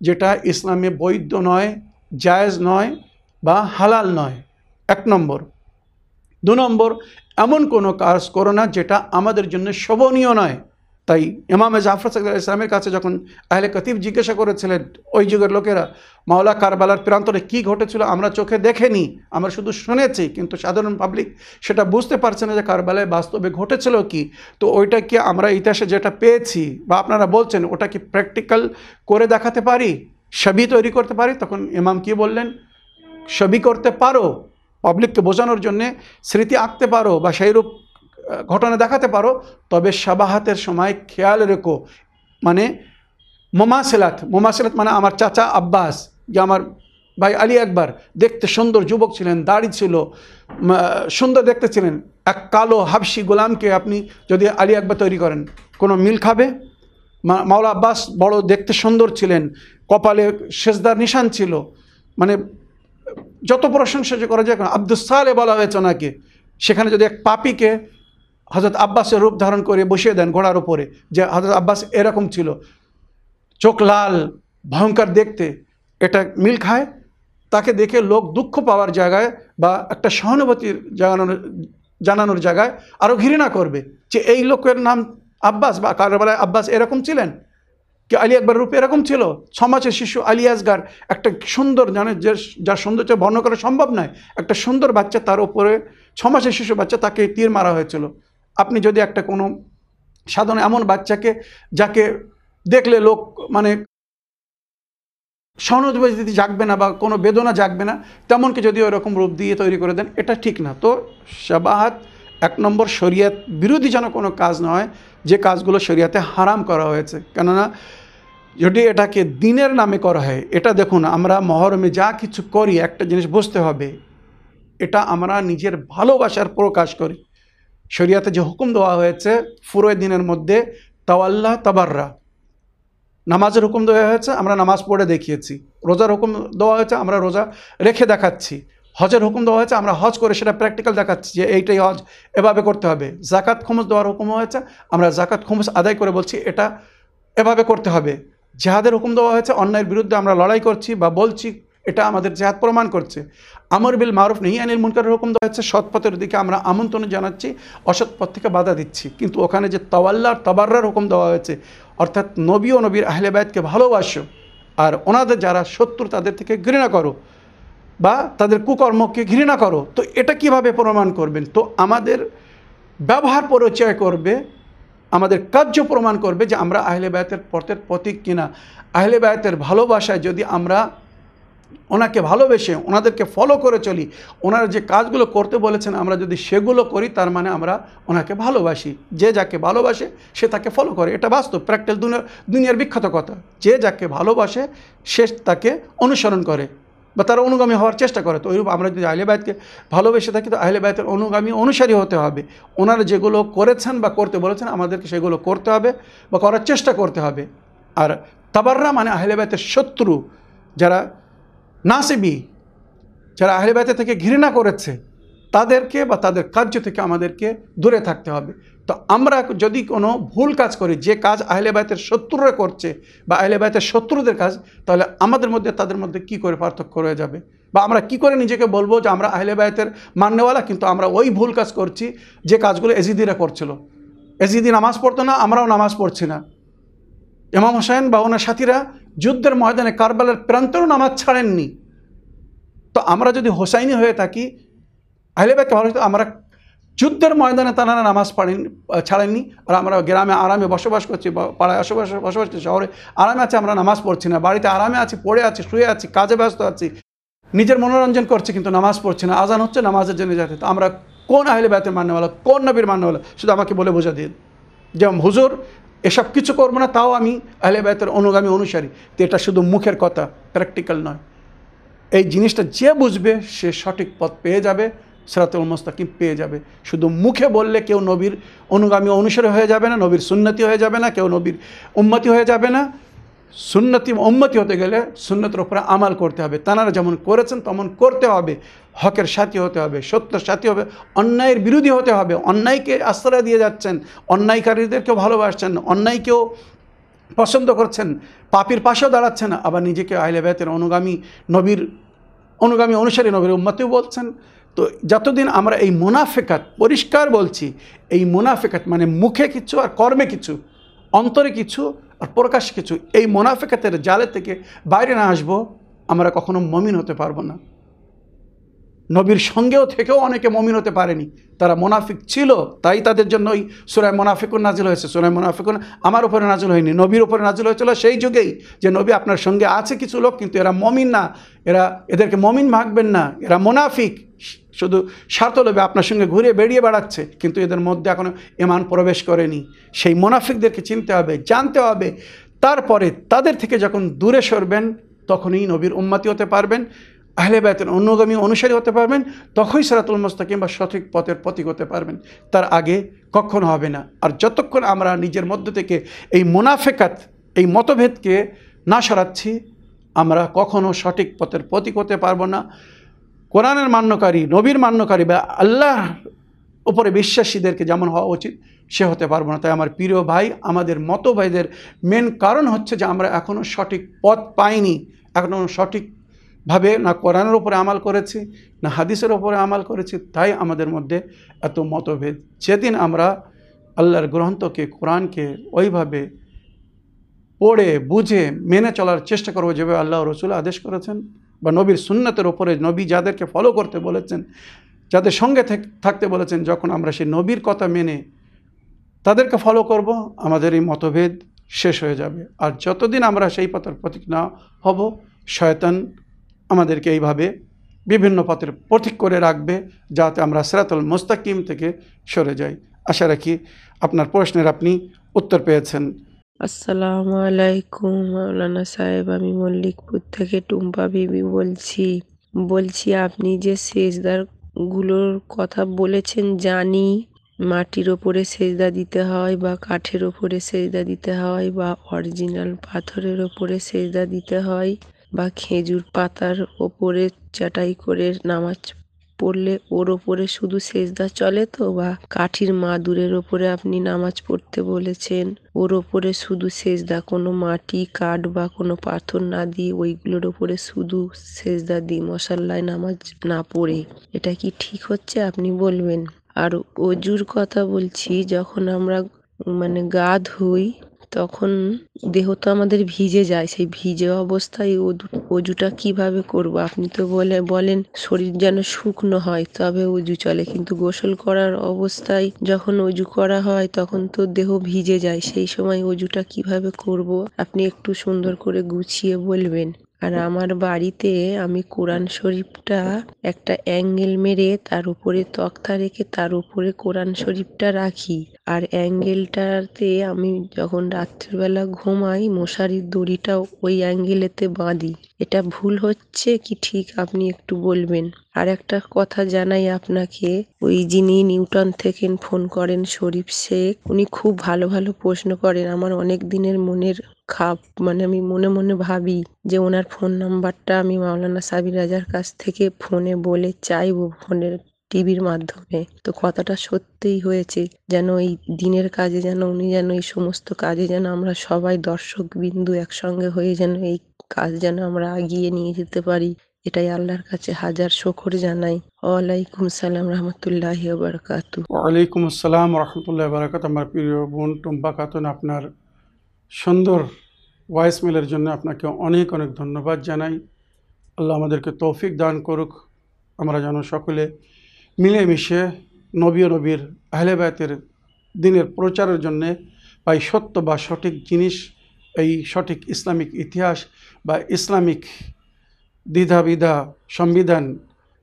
যেটা ইসলামে বৈধ নয়, জায়েজ নয় বা হালাল নয়। এক নম্বর। দু নম্বর, এমন কোনো কাজ করো না যেটা আমাদের জন্য শোভনীয় নয়। তাই ইমামে জাফর সাল্লাহ ইসলামের কাছে যখন আহলে কতিব জিজ্ঞাসা করেছিলেন, ওই যুগের লোকেরা, মাওলা কারবালার প্রান্তরে কী ঘটেছিল? আমরা চোখে দেখেনি, আমরা শুধু শুনেছি, কিন্তু সাধারণ পাবলিক সেটা বুঝতে পারছে না যে কারবালায় বাস্তবে ঘটেছিল কি। তো ওইটা কি আমরা ইতিহাসে যেটা পেয়েছি বা আপনারা বলছেন, ওটা কি প্র্যাকটিক্যাল করে দেখাতে পারি? ছবি তৈরি করতে পারি? তখন ইমাম কি বললেন, ছবি করতে পারো পাবলিককে বোঝানোর জন্যে, স্মৃতি আঁকতে পারো বা সেইরূপ ঘটনা দেখাতে পারো, তবে সাবাহাতের সময় খেয়াল রেখো। মানে মোমাসেলাত মোমাসেলাত মানে আমার চাচা আব্বাস, যে আমার ভাই আলী একবার দেখতে সুন্দর যুবক ছিলেন, দাড়ি ছিল সুন্দর দেখতে ছিলেন। এক কালো হাবসি গোলামকে আপনি যদি আলী একবার তৈরি করেন, কোনো মিল খাবে? মাওলা আব্বাস বড় দেখতে সুন্দর ছিলেন, কপালে সেজদার নিশান ছিল। মানে যত প্রশংসা যে করা যায় আব্দুস সালে বলা হয়েছে ওনাকে। সেখানে যদি এক পাপিকে হজরত আব্বাসের রূপ ধারণ করে বসিয়ে দেন ঘোড়ার উপরে, যে হজরত আব্বাস এরকম ছিল। চোখ লাল ভয়ঙ্কর দেখতে। এটা মিল খায়? তাকে দেখে লোক দুঃখ পাওয়ার জায়গায় বা একটা সহানুভূতির জানানোর জানানোর জায়গায় আরও ঘৃণা করবে। যে এই লোকের নাম আব্বাস বা কারোর বেলায় আব্বাস এরকম ছিলেন? কি আলী আকবর রূপ এরকম ছিল? সমাজের শিশু আলী আসগার একটা সুন্দর জানে যে, যার সৌন্দর্য বর্ণ করা সম্ভব নয়। একটা সুন্দর বাচ্চা তার উপরে ছমাসের শিশু বাচ্চা তাকে তীর মারা হয়েছিল। আপনি যদি একটা কোনো সাধারণ এমন বাচ্চাকে, যাকে দেখলে লোক মানে সহানুভূতি জাগবে না বা কোনো বেদনা জাগবে না তেমনকি যদি ওরকম রূপ দিয়ে তৈরি করে দেন, এটা ঠিক না। তো শাবাহাত এক নম্বর শরিয়াত বিরোধী যেন কোনো কাজ নয় যে কাজগুলো শরিয়াতে হারাম করা হয়েছে। কেননা যদি এটাকে দিনের নামে করা হয়, এটা দেখুন আমরা মহরমে যা কিছু করি, একটা জিনিস বুঝতে হবে, এটা আমরা নিজের ভালোবাসার প্রকাশ করি। শরিয়াতে যে হুকুম দেওয়া হয়েছে ফুরোয় দিনের মধ্যে তাওয়াল্লাহ তাবাররা। নামাজের হুকুম দেওয়া হয়েছে, আমরা নামাজ পড়ে দেখিয়েছি। রোজার হুকুম দেওয়া হয়েছে, আমরা রোজা রেখে দেখাচ্ছি। হজের হুকুম দেওয়া হয়েছে, আমরা হজ করে সেটা প্র্যাকটিক্যাল দেখাচ্ছি যে এইটাই হজ, এভাবে করতে হবে। জাকাত খুমুস দেওয়ার হুকুম হয়েছে, আমরা জাকাত খুমুস আদায় করে বলছি, এটা এভাবে করতে হবে। জেহাদের হুকুম দেওয়া হয়েছে, অন্যায়ের বিরুদ্ধে আমরা লড়াই করছি বা বলছি এটা আমাদের জেহাদ প্রমাণ করছে। আমর বিল মারুফ নেই আনিল মুনকারের হুকুম দেওয়া হচ্ছে সৎপথের দিকে আমরা আমন্ত্রণ জানাচ্ছি, অসৎ পথ থেকে বাধা দিচ্ছি। কিন্তু ওখানে যে তওয়াল্লার তবার্রার হুকুম দেওয়া হয়েছে, অর্থাৎ নবী ও নবীর আহলে বায়তকে ভালোবাসো, আর ওনাদের যারা শত্রু তাদের থেকে ঘৃণা করো, বা তাদের কুকর্মকে ঘৃণা করো, তো এটা কীভাবে প্রমাণ করবেন? তো আমাদের ব্যবহার পরিচয় করবে, আমাদের কার্য প্রমাণ করবে যে আমরা আহলে বায়তের পথের প্রতীক কিনা। আহলে বায়তের ভালোবাসায় যদি আমরা ওনাকে ভালোবেসে ওনাদেরকে ফলো করে চলি। ওনারা যে কাজগুলো করতে বলেছেন, আমরা যদি সেগুলো করি, তার মানে আমরা ওনাকে ভালোবাসি। যে যাকে ভালোবাসে, সে তাকে ফলো করে। এটা বাস্তব। প্র্যাকটিক্যাল দুনিয়ার দুনিয়ার বিখ্যাত কথা। যে যাকে ভালোবাসে, সে তাকে অনুসরণ করে বা তারা অনুগামী হওয়ার চেষ্টা করে। তো ওইরূপ আমরা যদি আহলে ভালোবেসে থাকি, তো আহলে অনুগামী অনুসারী হতে হবে। ওনারা যেগুলো করেছেন বা করতে বলেছেন, আমাদেরকে সেগুলো করতে হবে বা করার চেষ্টা করতে হবে। আর তাবাররা মানে আহলে বায়তের শত্রু, যারা নাসিবি, যারা আহলে বায়তে থেকে ঘৃণা করেছে, তাদেরকে বা তাদের কার্য থেকে আমাদেরকে দূরে থাকতে হবে। তো আমরা যদি কোনো ভুল কাজ করি, যে কাজ আহলে বায়তের শত্রুরা করছে বা আহলে বায়তের শত্রুদের কাজ, তাহলে আমাদের মধ্যে, তাদের মধ্যে কি করে পার্থক্য রয়ে যাবে? বা আমরা কি করে নিজেকে বলব যে আমরা আহলে বায়তের মান্যওয়ালা, কিন্তু আমরা ওই ভুল কাজ করছি যে কাজগুলো এজিদিরা করছিল? এজিদি নামাজ পড়তো না, আমরাও নামাজ পড়ছি না। ইমাম হোসেন বা ওনার সাথীরা যুদ্ধের ময়দানে কারবালার প্রান্তরও নামাজ ছাড়েননি। তো আমরা যদি হোসাইনি হয়ে থাকি আহলেবাকে ভালো আমরা যুদ্ধের ময়দানে তারা নামাজ পড়েন, ছাড়েননি। আর আমরা গ্রামে আরামে বসবাস করছি পাড়ায় বসবাস বসবাস করছি, শহরে আরামে আছে, আমরা নামাজ পড়ছি না। বাড়িতে আরামে আছি, পড়ে আছি, শুয়ে আছি, কাজে ব্যস্ত আছি, নিজের মনোরঞ্জন করছি, কিন্তু নামাজ পড়ছি না। আজান হচ্ছে নামাজের জন্য যাতে। তো আমরা কোন আহলে ব্যাতের মান্যওয়ালা কোন নবীর মান্যওয়ালা শুধু আমাকে বলে বোঝা দিন। যেমন হুজুর এসব কিছু করব না, তাও আমি আহলে ব্যাতের অনুগামী অনুসারী। তো এটা শুধু মুখের কথা প্র্যাকটিক্যাল নয়। এই জিনিসটা যে বুঝবে, সে সঠিক পথ পেয়ে যাবে, সেরাতুল মোস্তাকিম পেয়ে যাবে। শুধু মুখে বললে কেউ নবীর অনুগামী অনুসারী হয়ে যাবে না, নবীর সুন্নতি হয়ে যাবে না, কেউ নবীর উন্মতি হয়ে যাবে না। সুন্নতি উন্মতি হতে গেলে সুন্নতির ওপরে আমাল করতে হবে। তানারা যেমন করেছেন, তেমন করতে হবে। হকের সাথী হতে হবে, সত্যের সাথী হবে, অন্যায়ের বিরোধী হতে হবে। অন্যায়কে আশ্রয় দিয়ে যাচ্ছেন, অন্যায়কারীদেরকেও ভালোবাসছেন, অন্যায়কেও পছন্দ করছেন, পাপির পাশেও দাঁড়াচ্ছেন, আবার নিজেকে আহলে বেতের অনুগামী নবীর, অনুগামী অনুসারী নবীর উম্মতেও বলছেন। তো যতদিন আমরা এই মুনাফেকাত পরিষ্কার বলছি, এই মুনাফেকাত মানে মুখে কিছু আর কর্মে কিছু, অন্তরে কিছু আর প্রকাশ কিছু, এই মুনাফেকাতের জালে থেকে বাইরে না আসব, আমরা কখনো মমিন হতে পারব না। নবীর সঙ্গেও থেকেও অনেকে মমিন হতে পারেনি। তারা মোনাফিক ছিল, তাই তাদের জন্য ওই সুরায় মোনাফিকুন নাজিল হয়েছে। সুরায় মোনাফিকুন আমার উপরে নাজিল হয়নি, নবীর উপরে নাজিল হয়েছিল সেই যুগেই যে নবী আপনার সঙ্গে আছে কিছু লোক, কিন্তু এরা মমিন না। এরা এদেরকে মমিন ভাগবেন না, এরা মোনাফিক। শুধু স্বার্থ লোভে আপনার সঙ্গে ঘুরে বেরিয়ে বেড়াচ্ছে, কিন্তু এদের মধ্যে এখনও এমান প্রবেশ করেনি। সেই মোনাফিকদেরকে চিনতে হবে, জানতে হবে। তারপরে তাদের থেকে যখন দূরে সরবেন, তখনই নবীর উন্মতি হতে পারবেন। আহলে বায়তের অনুগামী অনুসারী হতে পারবেন, তখনই সেরাতুল মোস্তাকিম বা সঠিক পথের প্রতীক হতে পারবেন। তার আগে কখনো হবে না। আর যতক্ষণ আমরা নিজের মধ্য থেকে এই মুনাফেকাত, এই মতভেদকে না সরাচ্ছি, আমরা কখনো সঠিক পথের প্রতীক হতে পারব না। কোরআনের মান্যকারী, নবীর মান্যকারী বা আল্লাহ উপরে বিশ্বাসীদেরকে যেমন হওয়া উচিত, সে হতে পারব না। তাই আমার প্রিয় ভাই, আমাদের মতভেদের মেন কারণ হচ্ছে যে আমরা এখনও সঠিক পথ পাইনি এখনও সঠিকভাবে না কোরআনের ওপরে আমাল করেছি, না হাদিসের ওপরে আমাল করেছি, তাই আমাদের মধ্যে এত মতভেদ। যেদিন আমরা আল্লাহর গ্রন্থকে, কোরআনকে ওইভাবে পড়ে, বুঝে, মেনে চলার চেষ্টা করব যেভাবে আল্লাহ রসুল আদেশ করেছেন বা নবীর সুন্নতের ওপরে নবী যাদেরকে ফলো করতে বলেছেন, যাদের সঙ্গে থাক- থাকতে বলেছেন, যখন আমরা সেই নবীর কথা মেনে তাদেরকে ফলো করব, আমাদের এই মতভেদ শেষ হয়ে যাবে। আর যতদিন আমরা সেই পথের প্রতীক না হব, শয়তান আমাদেরকে এইভাবে বিভিন্ন পথের প্রতীক করে রাখবে যাতে আমরা সেরাতুল মোস্তাকিম থেকে সরে যাই। আশা রাখি আপনার প্রশ্নের আপনি উত্তর পেয়েছেন। আসসালামু আলাইকুম, মাওলানা সাহেব, আমি মল্লিকপুর থেকে টুম্পা বিবি বলছি। বলছি, আপনি যে সেজদারগুলোর কথা বলেছেন, জানি মাটির ওপরে সেজদা দিতে হয় বা কাঠের ওপরে সেজদা দিতে হয় বা অরিজিনাল পাথরের ওপরে সেজদা দিতে হয়। বা খেজুর পাতার ওপরে চাটাই করে নামাজ পড়লে ওর ওপরে শুধু সেজদা চলে তো? বা কাঠির মাদুরের ওপরে আপনি নামাজ পড়তে বলেছেন, ওর ওপরে শুধু সেজদা? কোনো মাটি, কাঠ বা কোনো পাথর না দিয়ে ওইগুলোর ওপরে শুধু সেজদা দিই মশাল্লায় নামাজ না পড়ে? এটা কি ঠিক হচ্ছে? আপনি বলবেন। আর অজুর কথা বলছি, যখন আমরা মানে গা ধুই তখন দেহ তো আমাদের ভিজে যায়, সেই ভিজে অবস্থায় অজু অজুটা কীভাবে করব? আপনি তো বলে, বলেন শরীর যেন শুকনো হয়, তবে অজু চলে। কিন্তু গোসল করার অবস্থায় যখন অজু করা হয়, তখন তো দেহ ভিজে যায়। সেই সময় অজুটা কীভাবে করব? আপনি একটু সুন্দর করে গুছিয়ে বলবেন। আর আমার বাড়িতে আমি কোরআন শরীফটা একটা অ্যাঙ্গেল মেরে তার উপরে তক্তা রেখে তার উপরে কোরআন শরীফটা রাখি। আর অ্যাঙ্গেলটাতে আমি যখন রাত্রিবেলা ঘুমাই, মশারির দড়িটাও ওই অ্যাঙ্গেলেতে বাঁধি। এটা ভুল হচ্ছে কি ঠিক আপনি একটু বলবেন? আর একটা কথা জানাই আপনাকে, ওই যিনি নিউটন থেকে ফোন করেন শরীফ শেখ, উনি খুব ভালো ভালো প্রশ্ন করেন। আমার অনেক দিনের মনের খাপ মানে আমি মনে মনে ভাবি যে ওনার ফোন নাম্বারটা আমি মাওলানা সাবির রাজার কাছ থেকে ফোনে বলে চাইব ফোনের টিভির মাধ্যমে। তো কথাটা সত্যিই হয়েছে যেন এই দিনের কাজে যেন উনি যেন এই সমস্ত কাজে যেন আমরা সবাই দর্শক বিন্দু একসঙ্গে হয়ে যেন এই কাজ যেন আমরা এগিয়ে নিয়ে যেতে পারি, এটাই আল্লাহর কাছে হাজার শকর জানাই। ওয়ালাইকুম সালাম রহমতুল্লাহি বারকাতু ওয়ালাইকুম আসসালাম রহমতুল্লাহ বারাকাত আমার প্রিয় বোন, টুম্পা খাতুন, আপনার সুন্দর ভয়েস মেলের জন্য আপনাকে অনেক অনেক ধন্যবাদ জানাই। আল্লাহ আমাদেরকে তৌফিক দান করুক। আমরা যেন সকলে মিলেমিশে নবী নবীর আহলে বায়তের দিনের প্রচারের জন্যে বা এই সত্য বা সঠিক জিনিস, এই সঠিক ইসলামিক ইতিহাস বা ইসলামিক দ্বিধা বিধা সংবিধান,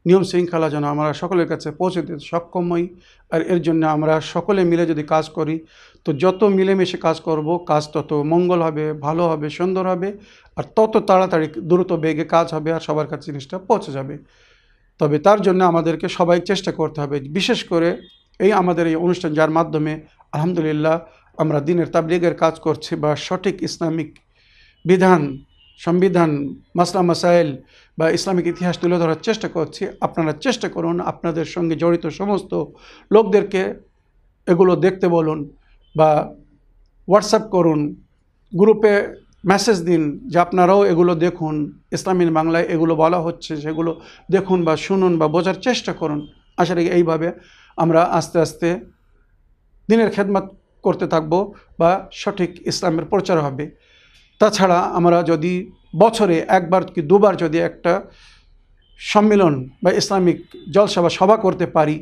নিয়ম শৃঙ্খলা যেন আমরা সকলের কাছে পৌঁছে দিতে সক্ষম হই। আর এর জন্য আমরা সকলে মিলে যদি কাজ করি তো যত মিলেমিশে কাজ করব, কাজ তত মঙ্গল হবে, ভালো হবে, সুন্দর হবে, আর তত তাড়াতাড়ি দ্রুত বেগে কাজ হবে আর সবার কাছে জিনিসটা পৌঁছে যাবে। তবে তার জন্য আমাদেরকে সবাই চেষ্টা করতে হবে, বিশেষ করে এই আমাদের এই অনুষ্ঠান যার মাধ্যমে আলহামদুলিল্লাহ আমরা দিনের তাবলিগের কাজ করছি বা সঠিক ইসলামিক বিধান, সংবিধান, মাসলা মাসাইল বা ইসলামিক ইতিহাস তুলে ধরার চেষ্টা করছি। আপনারা চেষ্টা করুন আপনাদের সঙ্গে জড়িত সমস্ত লোকদেরকে এগুলো দেখতে বলুন। বা হোয়াটসঅ্যাপ করুন, গ্রুপে মেসেজ দিন যে আপনারাও এগুলো দেখুন ইসলামী বাংলায় এগুলো বলা হচ্ছে, সেগুলো দেখুন বা শুনুন বা বোঝার চেষ্টা করুন। আসলে এইভাবে আমরা আস্তে আস্তে দিনের খেদমত করতে থাকব বা সঠিক ইসলামের প্রচার হবে। তাছাড়া আমরা যদি বছরে একবার কি দুবার যদি একটা সম্মেলন বা ইসলামিক জলসভা সভা করতে পারি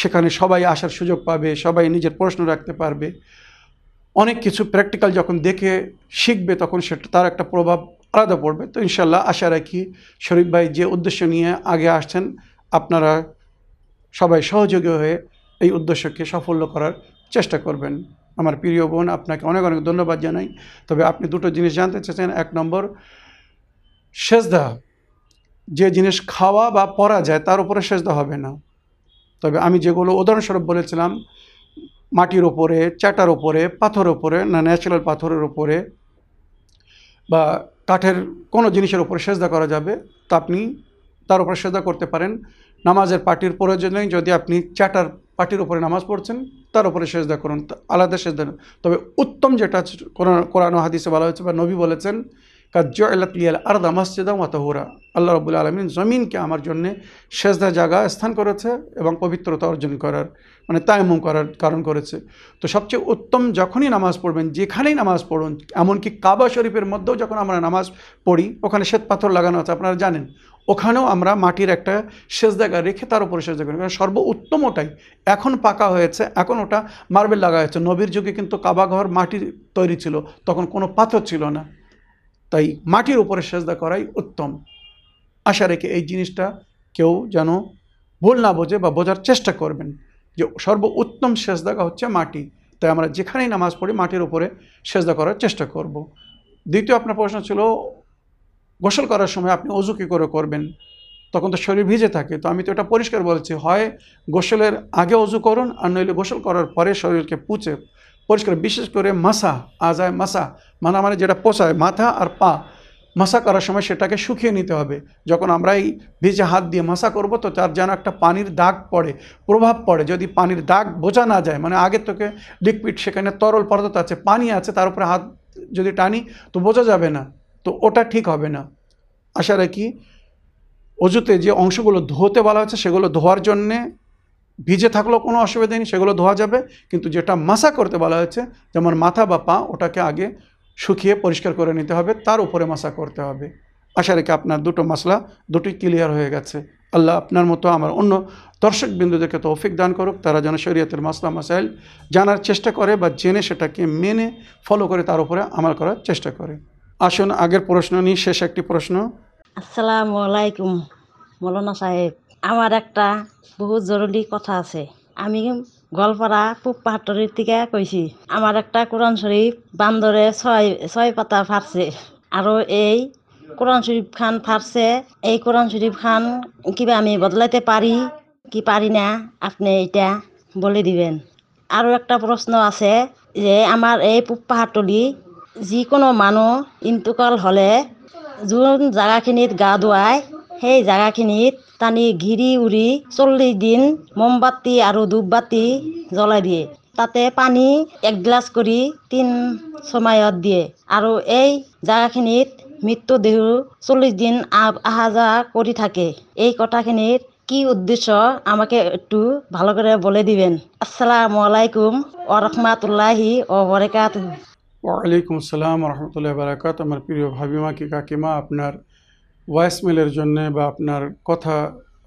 সেখানে সবাই আসার সুযোগ পাবে, সবাই নিজের প্রশ্ন রাখতে পারবে। অনেক কিছু প্র্যাকটিক্যাল যখন দেখে শিখবে, তখন সেটা তার একটা প্রভাব আলাদা পড়বে। তো ইনশাল্লাহ আশা রাখি শরীফ ভাই যে উদ্দেশ্য নিয়ে আগে আসছেন, আপনারা সবাই সহযোগী হয়ে এই উদ্দেশ্যকে সাফল্য করার চেষ্টা করবেন। আমার প্রিয় বোন, আপনাকে অনেক অনেক ধন্যবাদ জানাই। তবে আপনি দুটো জিনিস জানতে চেয়েছেন, এক নম্বর, সেজদা, যে জিনিস খাওয়া বা পরা যায়, তার উপরে সেজদা হবে না। তবে আমি যেগুলো উদাহরণস্বরূপ বলেছিলাম, মাটির ওপরে চাটার ওপরে পাথর ওপরে না ন্যাচারাল পাথরের ওপরে বা কাঠের কোনো জিনিসের উপরে সেজদা করা যাবে, তা আপনি তার উপরে সেজদা করতে পারেন। নামাজের পাটির প্রয়োজনে যদি আপনি চাটার পাটির উপরে নামাজ পড়ছেন, তার উপরে সেজদা করুন আলাদা সেজদা তবে উত্তম যেটা কোরআন হাদিসে বলা হয়েছে বা নবী বলেছেন কাজ্জাল আরদা মসজিদা মাতাহুরা আল্লাহ রবুল্লা আলমিন জমিনকে আমার জন্যে সেজদা জায়গা স্থান করেছে এবং পবিত্রতা অর্জন করার মানে তায়াম্মুম করার কারণ করেছে। তো সবচেয়ে উত্তম যখনই নামাজ পড়বেন, যেখানেই নামাজ পড়ুন, এমনকি কাবা শরীফের মধ্যেও যখন আমরা নামাজ পড়ি, ওখানে শ্বেত পাথর লাগানো আছে, আপনারা জানেন। ওখানেও আমরা মাটির একটা সেজদাগা রেখে তার উপরে সেজদা করি। কারণ সর্ব উত্তম ওটাই এখন পাকা হয়েছে, এখন ওটা মার্বেল লাগা হয়েছে। নবীর যুগে কিন্তু কাবা ঘর মাটির তৈরি ছিল, তখন কোনো পাথর ছিল না। তাই মাটির উপরে সেজদা করাই উত্তম। আশা রেখে এই জিনিসটা কেউ যেন ভুল না বোঝে বা বোঝার চেষ্টা করবেন যে সর্ব উত্তম সেজদাগা হচ্ছে মাটি। তাই আমরা যেখানেই নামাজ পড়ি, মাটির উপরে সেজদা করার চেষ্টা করব। দ্বিতীয় আপনার প্রশ্ন ছিল, গোসল করার সময় আপনি অজু কী করে করবেন? তখন তো শরীর ভিজে থাকে, তো আমি তো এটা পরিষ্কার বলছি, হয় গোসলের আগে অজু করুন আর নইলে গোসল করার পরে শরীরকে পুচে পরিষ্কার বিশেষ করে মাসা, আজায় মাসা মানে মানে যেটা পোষায়, মাথা আর পা, মাসা করার সময় সেটাকে শুকিয়ে নিতে হবে। যখন আমরা এই ভিজে হাত দিয়ে মাসা করব, তো তার যেন একটা পানির দাগ পড়ে, প্রভাব পড়ে। যদি পানির দাগ বোঝা না যায় মানে আগের থেকে লিকুইড সেখানে তরল পদার্থ আছে, পানি আছে, তার উপরে হাত যদি টানি, তো বোঝা যাবে না, তো ওটা ঠিক হবে না। আশা রাখি, অজুতে যে অংশগুলো ধোতে বলা হচ্ছে, সেগুলো ধোয়ার জন্যে ভিজে থাকলেও কোনো অসুবিধা নেই, সেগুলো ধোয়া যাবে। কিন্তু যেটা মাসা করতে বলা হয়েছে, যেমন মাথা বা পা, ওটাকে আগে শুকিয়ে পরিষ্কার করে নিতে হবে, তার উপরে মাসা করতে হবে। আশা রেখে আপনার দুটো মশলা দুটি ক্লিয়ার হয়ে গেছে। আল্লাহ আপনার মতো আমার অন্য দর্শক বিন্দুদেরকে তৌফিক দান করুক, তারা যেন শরীয়তের মাসলা, মাসাইল জানার চেষ্টা করে বা জেনে সেটাকে মেনে ফলো করে তার উপরে আমল করার চেষ্টা করে। আসুন, আগের প্রশ্ন নিয়ে শেষ একটি প্রশ্ন। আসসালামু আলাইকুম, মৌলানা সাহেব। আমার একটা বহুত জরুরি কথা আছে। আমি গোয়ালপাড়া পূব পাহাড়ির থেকে কইছি, আমার একটা কোরআন শরীফ বান্দরে ছয় ছয় পাতা ফারছে। আৰু এই কোরআন শরীফ খান ফারছে, এই কোরআন শরীফ খান কিবা আমি বদলাইতে পারি কি পারি না, আপনি এটা বলে দিবেন। আৰু একটা প্ৰশ্ন আছে যে আমাৰ এই পূব পাহাৰতলি যিকোনো মানুহ ইন্তকাল হ'লে যোন জেগাখিনিত গা ধুৱায় সেই জেগাখিনিত টানি ঘিৰি উৰি চল্লিছ দিন মমবাতি আৰু ধূপবাতি জ্বলাই দিয়ে। তাতে পানী এক গিলাচ কৰি তিন সময়ত দিয়ে আৰু এই জেগাখিনিত মৃতদেহ চল্লিছ দিন আহা যাওয়া কৰি থাকে। এই কথাখিনির কি উদ্দেশ্য আমাকে একটু ভালো করে বলে দিবেন। আসসালামু আলাইকুম ও রহমাতুল্লাহি ও বরকাত ওয়ালাইকুম আসসালাম রহমতুল্লাহ বারাকাত আমার প্রিয় ভাবিমা কি কাকিমা, আপনার ভয়েস মেলের জন্যে বা আপনার কথা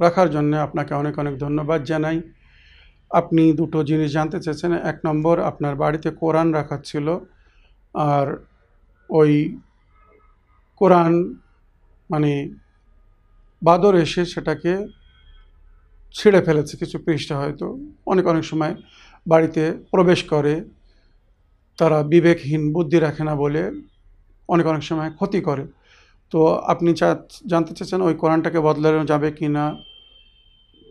রাখার জন্য আপনাকে অনেক অনেক ধন্যবাদ জানাই। আপনি দুটো জিনিস জানতে চেয়েছেন। এক নম্বর, আপনার বাড়িতে কোরআন রাখা ছিল আর ওই কোরআন মানে বাদর এসে সেটাকে ছিঁড়ে ফেলেছে কিছু পৃষ্ঠা হয়তো। অনেক অনেক সময় বাড়িতে প্রবেশ করে, তারা বিবেকহীন, বুদ্ধি রাখে না বলে অনেক অনেক সময় ক্ষতি করে। তো আপনি চা জানতে চাচ্ছেন ওই কোরআনটাকে বদলানো যাবে কি না?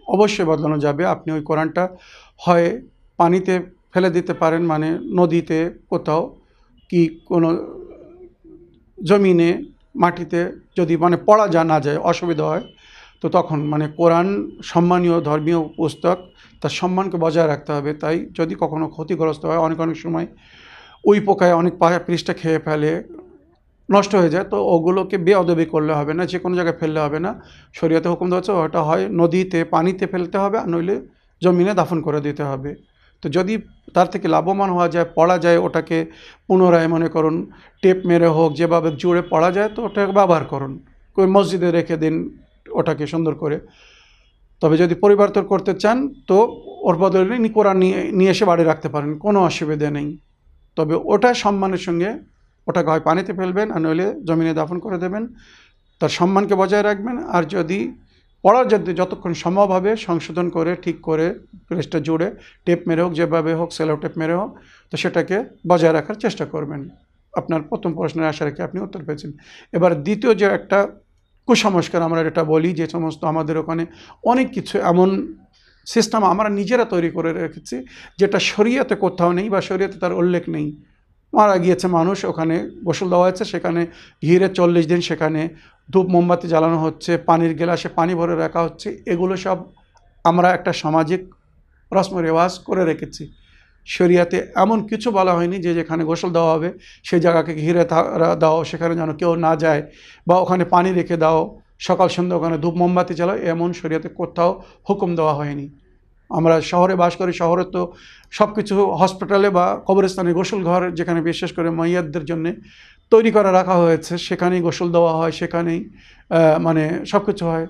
অবশ্যই বদলানো যাবে। আপনি ওই কোরআনটা হয় পানিতে ফেলে দিতে পারেন মানে নদীতে কোথাও কি কোনো জমিনে, মাটিতে যদি মানে পড়া যা না যায়, অসুবিধা হয়, তো তখন মানে কোরআন সম্মানীয় ধর্মীয় পুস্তক, তার সম্মানকে বজায় রাখতে হবে। তাই যদি কখনো ক্ষতিগ্রস্ত হয়, অনেক অনেক সময় ওই পোকায় অনেক পৃষ্ঠা খেয়ে ফেলে নষ্ট হয়ে যায়, তো ওগুলোকে বেঅদবি করলে হবে না যে কোনো জায়গায় ফেললে হবে না। শরীয়তে হুকুম দেওয়া হচ্ছে, ওটা হয় নদীতে, পানিতে ফেলতে হবে, আর নইলে জমিনে দাফন করে দিতে হবে। তো যদি তার থেকে লাভবান হওয়া যায়, পড়া যায়, ওটাকে পুনরায় মনে করুন, টেপ মেরে হোক, যেভাবে জুড়ে পড়া যায়, তো ওটাকে ব্যবহার করুন। ওই মসজিদে রেখে দিন, ওটাকে সুন্দর করে। তবে যদি পরিবর্তন করতে চান, তো ওর বদলে নি কোরআন নিয়ে নিয়ে এসে বাড়ি রাখতে পারেন, কোনো অসুবিধা নেই। তবে ওটা সম্মানের সঙ্গে ওটাকে হয় পানিতে ফেলবেন আর নইলে জমিনে দাফন করে দেবেন। তার সম্মানকে বজায় রাখবেন আর যদি পড়ার যদি যতক্ষণ সম্ভব হবে সংশোধন করে, ঠিক করে প্রেসটা জুড়ে, টেপ মেরে হোক, যেভাবে হোক সেলো টেপ মেরে হোক, তো সেটাকে বজায় রাখার চেষ্টা করবেন। আপনার প্রথম প্রশ্নের আশা রেখে আপনি উত্তর পেয়েছেন। এবার দ্বিতীয় যে একটা কুসংস্কার আমরা যেটা বলি, যে সমস্ত আমাদের ওখানে অনেক কিছু এমন সিস্টেম আমরা নিজেরা তৈরি করে রেখেছি, যেটা শরীয়তে কোথাও নেই বা শরীয়তে তার উল্লেখ নেই। মারা গিয়েছে মানুষ, ওখানে গোসল দেওয়া হয়েছে, সেখানে ঘিরে চল্লিশ দিন সেখানে ধূপ মোমবাতি জ্বালানো হচ্ছে, পানির গ্লাসে পানি ভরে রাখা হচ্ছে, এগুলো সব আমরা একটা সামাজিক রসম রেওয়াজ করে রেখেছি। শরিয়াতে এমন কিছু বলা হয়নি যে যেখানে গোসল দেওয়া হবে সেই জায়গাকে ঘিরে দাও, সেখানে যেন কেউ না যায় বা ওখানে পানি রেখে দাও, সকাল সন্ধ্যা ওখানে ধূপ মোমবাতি চালাও এমন শরিয়াতে কোথাও হুকুম দেওয়া হয়নি। আমরা শহরে বাস করি, শহরে তো সব কিছু হসপিটালে বা কবরস্থানে গোসল ঘর যেখানে বিশেষ করে মাইয়াদদের জন্যে তৈরি করা রাখা হয়েছে, সেখানেই গোসল দেওয়া হয়, সেখানেই মানে সব কিছু হয়।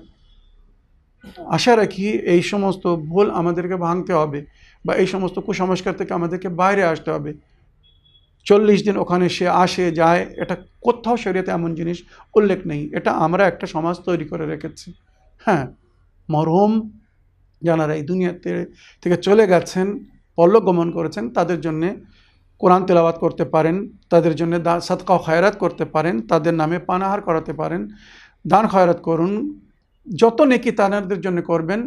আশা রাখি এই সমস্ত ভুল আমাদেরকে ভাঙতে হবে বা এই সমস্ত কুসংস্কার থেকে আমাদেরকে বাইরে আসতে হবে। চল্লিশ দিন ওখানে সে আসে, যায়, এটা কোথাও শরীয়তে এমন জিনিস উল্লেখ নেই। এটা আমরা একটা সমাজ তৈরি করে রেখেছি। হ্যাঁ মরহুম যারা এই দুনিয়াতে থেকে চলে গেছেন পল্লব গমন করেছেন, তাদের জন্যে কোরআন তেলাওয়াত করতে পারেন, তাদের জন্য দা সৎকা খয়রাত করতে পারেন, তাদের নামে পানাহার করাতে পারেন, দান খয়রাত করুন, যত নেকি তানাদের জন্য করবেন,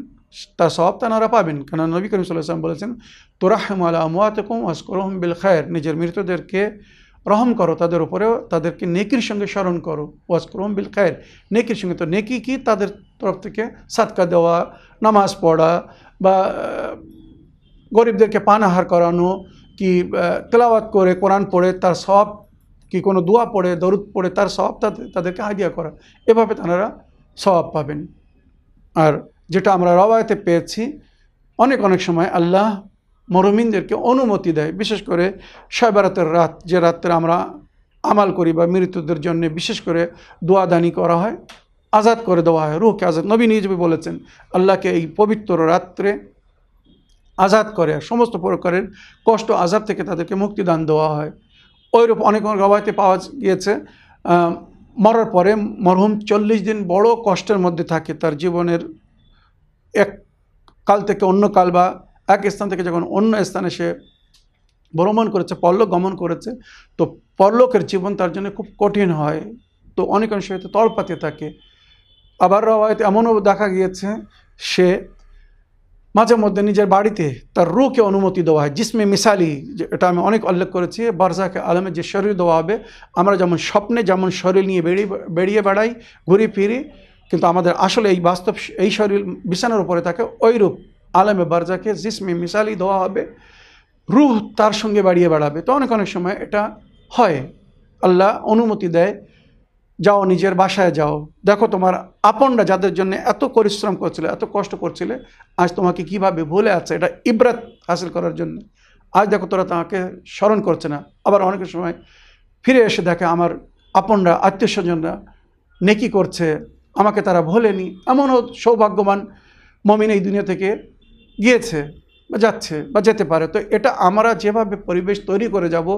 তা সব তানারা পাবেন। কেন নবী করিম সাল্লাম বলেছেন তোরাহম আলা আমুয়াতকুম ওয়াসকরহম বিল খায়ের নিজের মৃতদেরকে রহম করো তাদের উপরেও, তাদেরকে নেকির সঙ্গে স্মরণ করো। ওয়াসকরহম বিল খায়ের নেকির সঙ্গে তো নেকি কি? তাদের তরফ থেকে সাতকা দেওয়া, নামাজ পড়া বা গরিবদেরকে পানাহার করানো কি তেলাওয়াত করে কোরআন পড়ে তার সব কি, কোনো দোয়া পড়ে, দরুদ পড়ে তার সব তাদের তাদেরকে হাদিয়া করা। এভাবে তারা সওয়াব পাবেন। আর যেটা আমরা রবায়তে পেয়েছি, অনেক অনেক সময় আল্লাহ মরমিনদেরকে অনুমতি দেয়। বিশেষ করে শয়বারাতের রাত, যে রাত্রে আমরা আমাল করি বা মৃত্যুদের জন্য বিশেষ করে দোয়াদানি করা হয়, আজাদ করে দেওয়া হয়, রুহকে আজাদ। নবী নিজে বলেছেন, আল্লাহকে এই পবিত্র রাত্রে আজাদ করে। সমস্ত প্রকারের কষ্ট আজাদ থেকে তাদেরকে মুক্তিদান দেওয়া হয়। ওইরূপ অনেক রবায়তে পাওয়া গিয়েছে মরার পরে মরহুম চল্লিশ দিন বড় কষ্টের মধ্যে থাকে। তার জীবনের এক কাল থেকে অন্য কাল বা এক স্থান থেকে যখন অন্য স্থানে সে ভ্রমণ করেছে, পরলোক গমন করেছে, তো পরলোকের জীবন তার জন্য খুব কঠিন হয়। তো অনেক অংশ হয়তো তলপাতে থাকে। আবার হয়তো এমনও দেখা গিয়েছে, সে মাঝে মধ্যে নিজের বাড়িতে তার রুকে অনুমতি দেওয়া হয়। জিসমে মিসালি এটা আমি অনেক উল্লেখ করেছি, বারজাকে আলমে যে শরীর দেওয়া হবে, আমরা যেমন স্বপ্নে যেমন শরীর নিয়ে বেরিয়ে বেরিয়ে বেড়াই, ঘুরি ফিরি, কিন্তু আমাদের আসলে এই বাস্তব এই শরীর বিছানার উপরে থাকে ওইরূপ আলমে বারজাকে জিসমে মিসালি দেওয়া হবে, রুহ তার সঙ্গে বাড়িয়ে বেড়াবে। তো অনেক অনেক সময় এটা হয়। আল্লাহ অনুমতি দেয়, যাও নিজের বাসায় যাও। দেখো তোমার আপনরা যাদের জন্য এত পরিশ্রম করছিলে, এত কষ্ট করছিলে, আজ তোমাকে কীভাবে ভুলে আছে? এটা ইব্রাত হাসিল করার জন্য। আজ দেখো তোরা তাকে স্মরণ করছে না। আবার অনেক সময় ফিরে এসে দেখে আমার আপনরা আত্মীয় স্বজনরা নেকি করছে, আমাকে তারা ভোলেনি। এমনও সৌভাগ্যবান মমিন এই দুনিয়া থেকে গিয়েছে বা যাচ্ছে বা যেতে পারে। তো এটা আমরা যেভাবে পরিবেশ তৈরি করে যাব,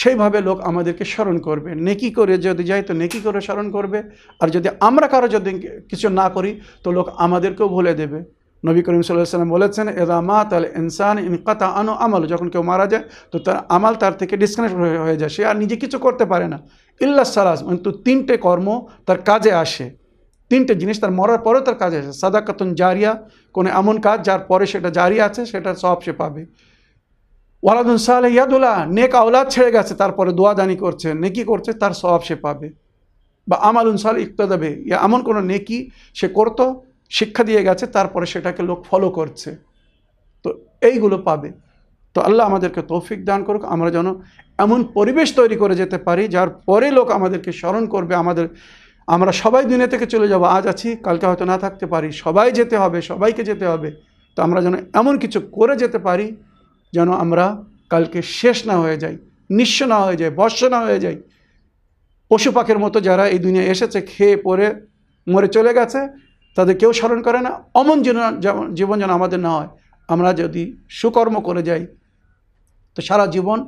সেইভাবে লোক আমাদেরকে স্মরণ করবে। নেকি করে যদি যাই তো নেকি করে স্মরণ করবে। আর যদি আমরা কারও যদি কিছু না করি তো লোক আমাদেরকেও ভুলে দেবে। নবী করিম সাল্লাম বলেছেন এদা মা তাহলে ইনসান ইনকাতা আনো আমাল। যখন কেউ মারা যায় তো তার আমাল তার থেকে ডিসকানেক্ট হয়ে যায়। সে আর নিজে কিছু করতে পারে না। ইল্লা সালাস কিন্তু তিনটে কর্ম তার কাজে আসে। তিনটে জিনিস তার মরার পরেও তার কাজে আসে। সাদাকাতুন জারিয়া, কোনো এমন কাজ যার পরে সেটা জারি আছে, সেটার সব সে পাবে। ওয়ালাদুন সালে ইয়াদুল্লাহ নেক আওলাদ ছেড়ে গেছে, তারপরে দোয়াদানি করছে, নেকি করছে, তার সব সে পাবে। বা আমালুন সাল ইকতাদাবে ইয়া এমন কোনো নেকি সে করতো, শিক্ষা দিয়ে গেছে, তারপরে সেটাকে লোক ফলো করছে। তো এইগুলো পাবে। তো আল্লাহ আমাদেরকে তৌফিক দান করুক, আমরা যেন এমন পরিবেশ তৈরি করে যেতে পারি, যার পরে লোক আমাদেরকে স্মরণ করবে, আমাদের আমরা সবাই দুনিয়া থেকে চলে যাব, আজ আছি, কালকে হয়তো না থাকতে পারি, সবাই যেতে হবে, সবাইকে যেতে হবে। তো আমরা যেন এমন কিছু করে যেতে পারি যেন আমরা কালকে শেষ না হয়ে যাই, নিঃস্ব না হয়ে যায় বর্ষ না হয়ে যায় পশু পাখির মতো যারা এই দুনিয়া এসেছে, খেয়ে, পরে মরে চলে গেছে, তাদের কেউ স্মরণ করে না, অমন যেমন জীবন যেন আমাদের না হয়। আমরা যদি সুকর্ম করে যাই, তো সারা জীবন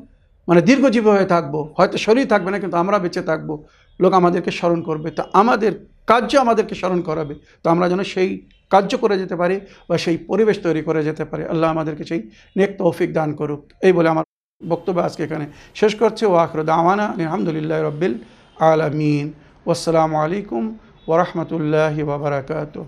মানে দীর্ঘজীবী হয়ে থাকব। হয়তো শরীর থাকবে না, কিন্তু আমরা বেঁচে থাকব। লোক আমাদেরকে স্মরণ করবে। তো আমাদের কার্য আমাদেরকে স্মরণ করাবে। তো আমরা যেন সেই কার্য করে যেতে পারি বা সেই পরিবেশ তৈরি করে যেতে পারি। আল্লাহ আমাদেরকে সেই নেক তৌফিক দান করুক। এই বলে আমার বক্তব্য আজকে এখানে শেষ করছে। ও আখর দাওয়ানা আলহামদুলিল্লাহ রব্বিল আলমিন। আসসালামু আলাইকুম ওরহমতুল্লাহি বাবরাকাতুহ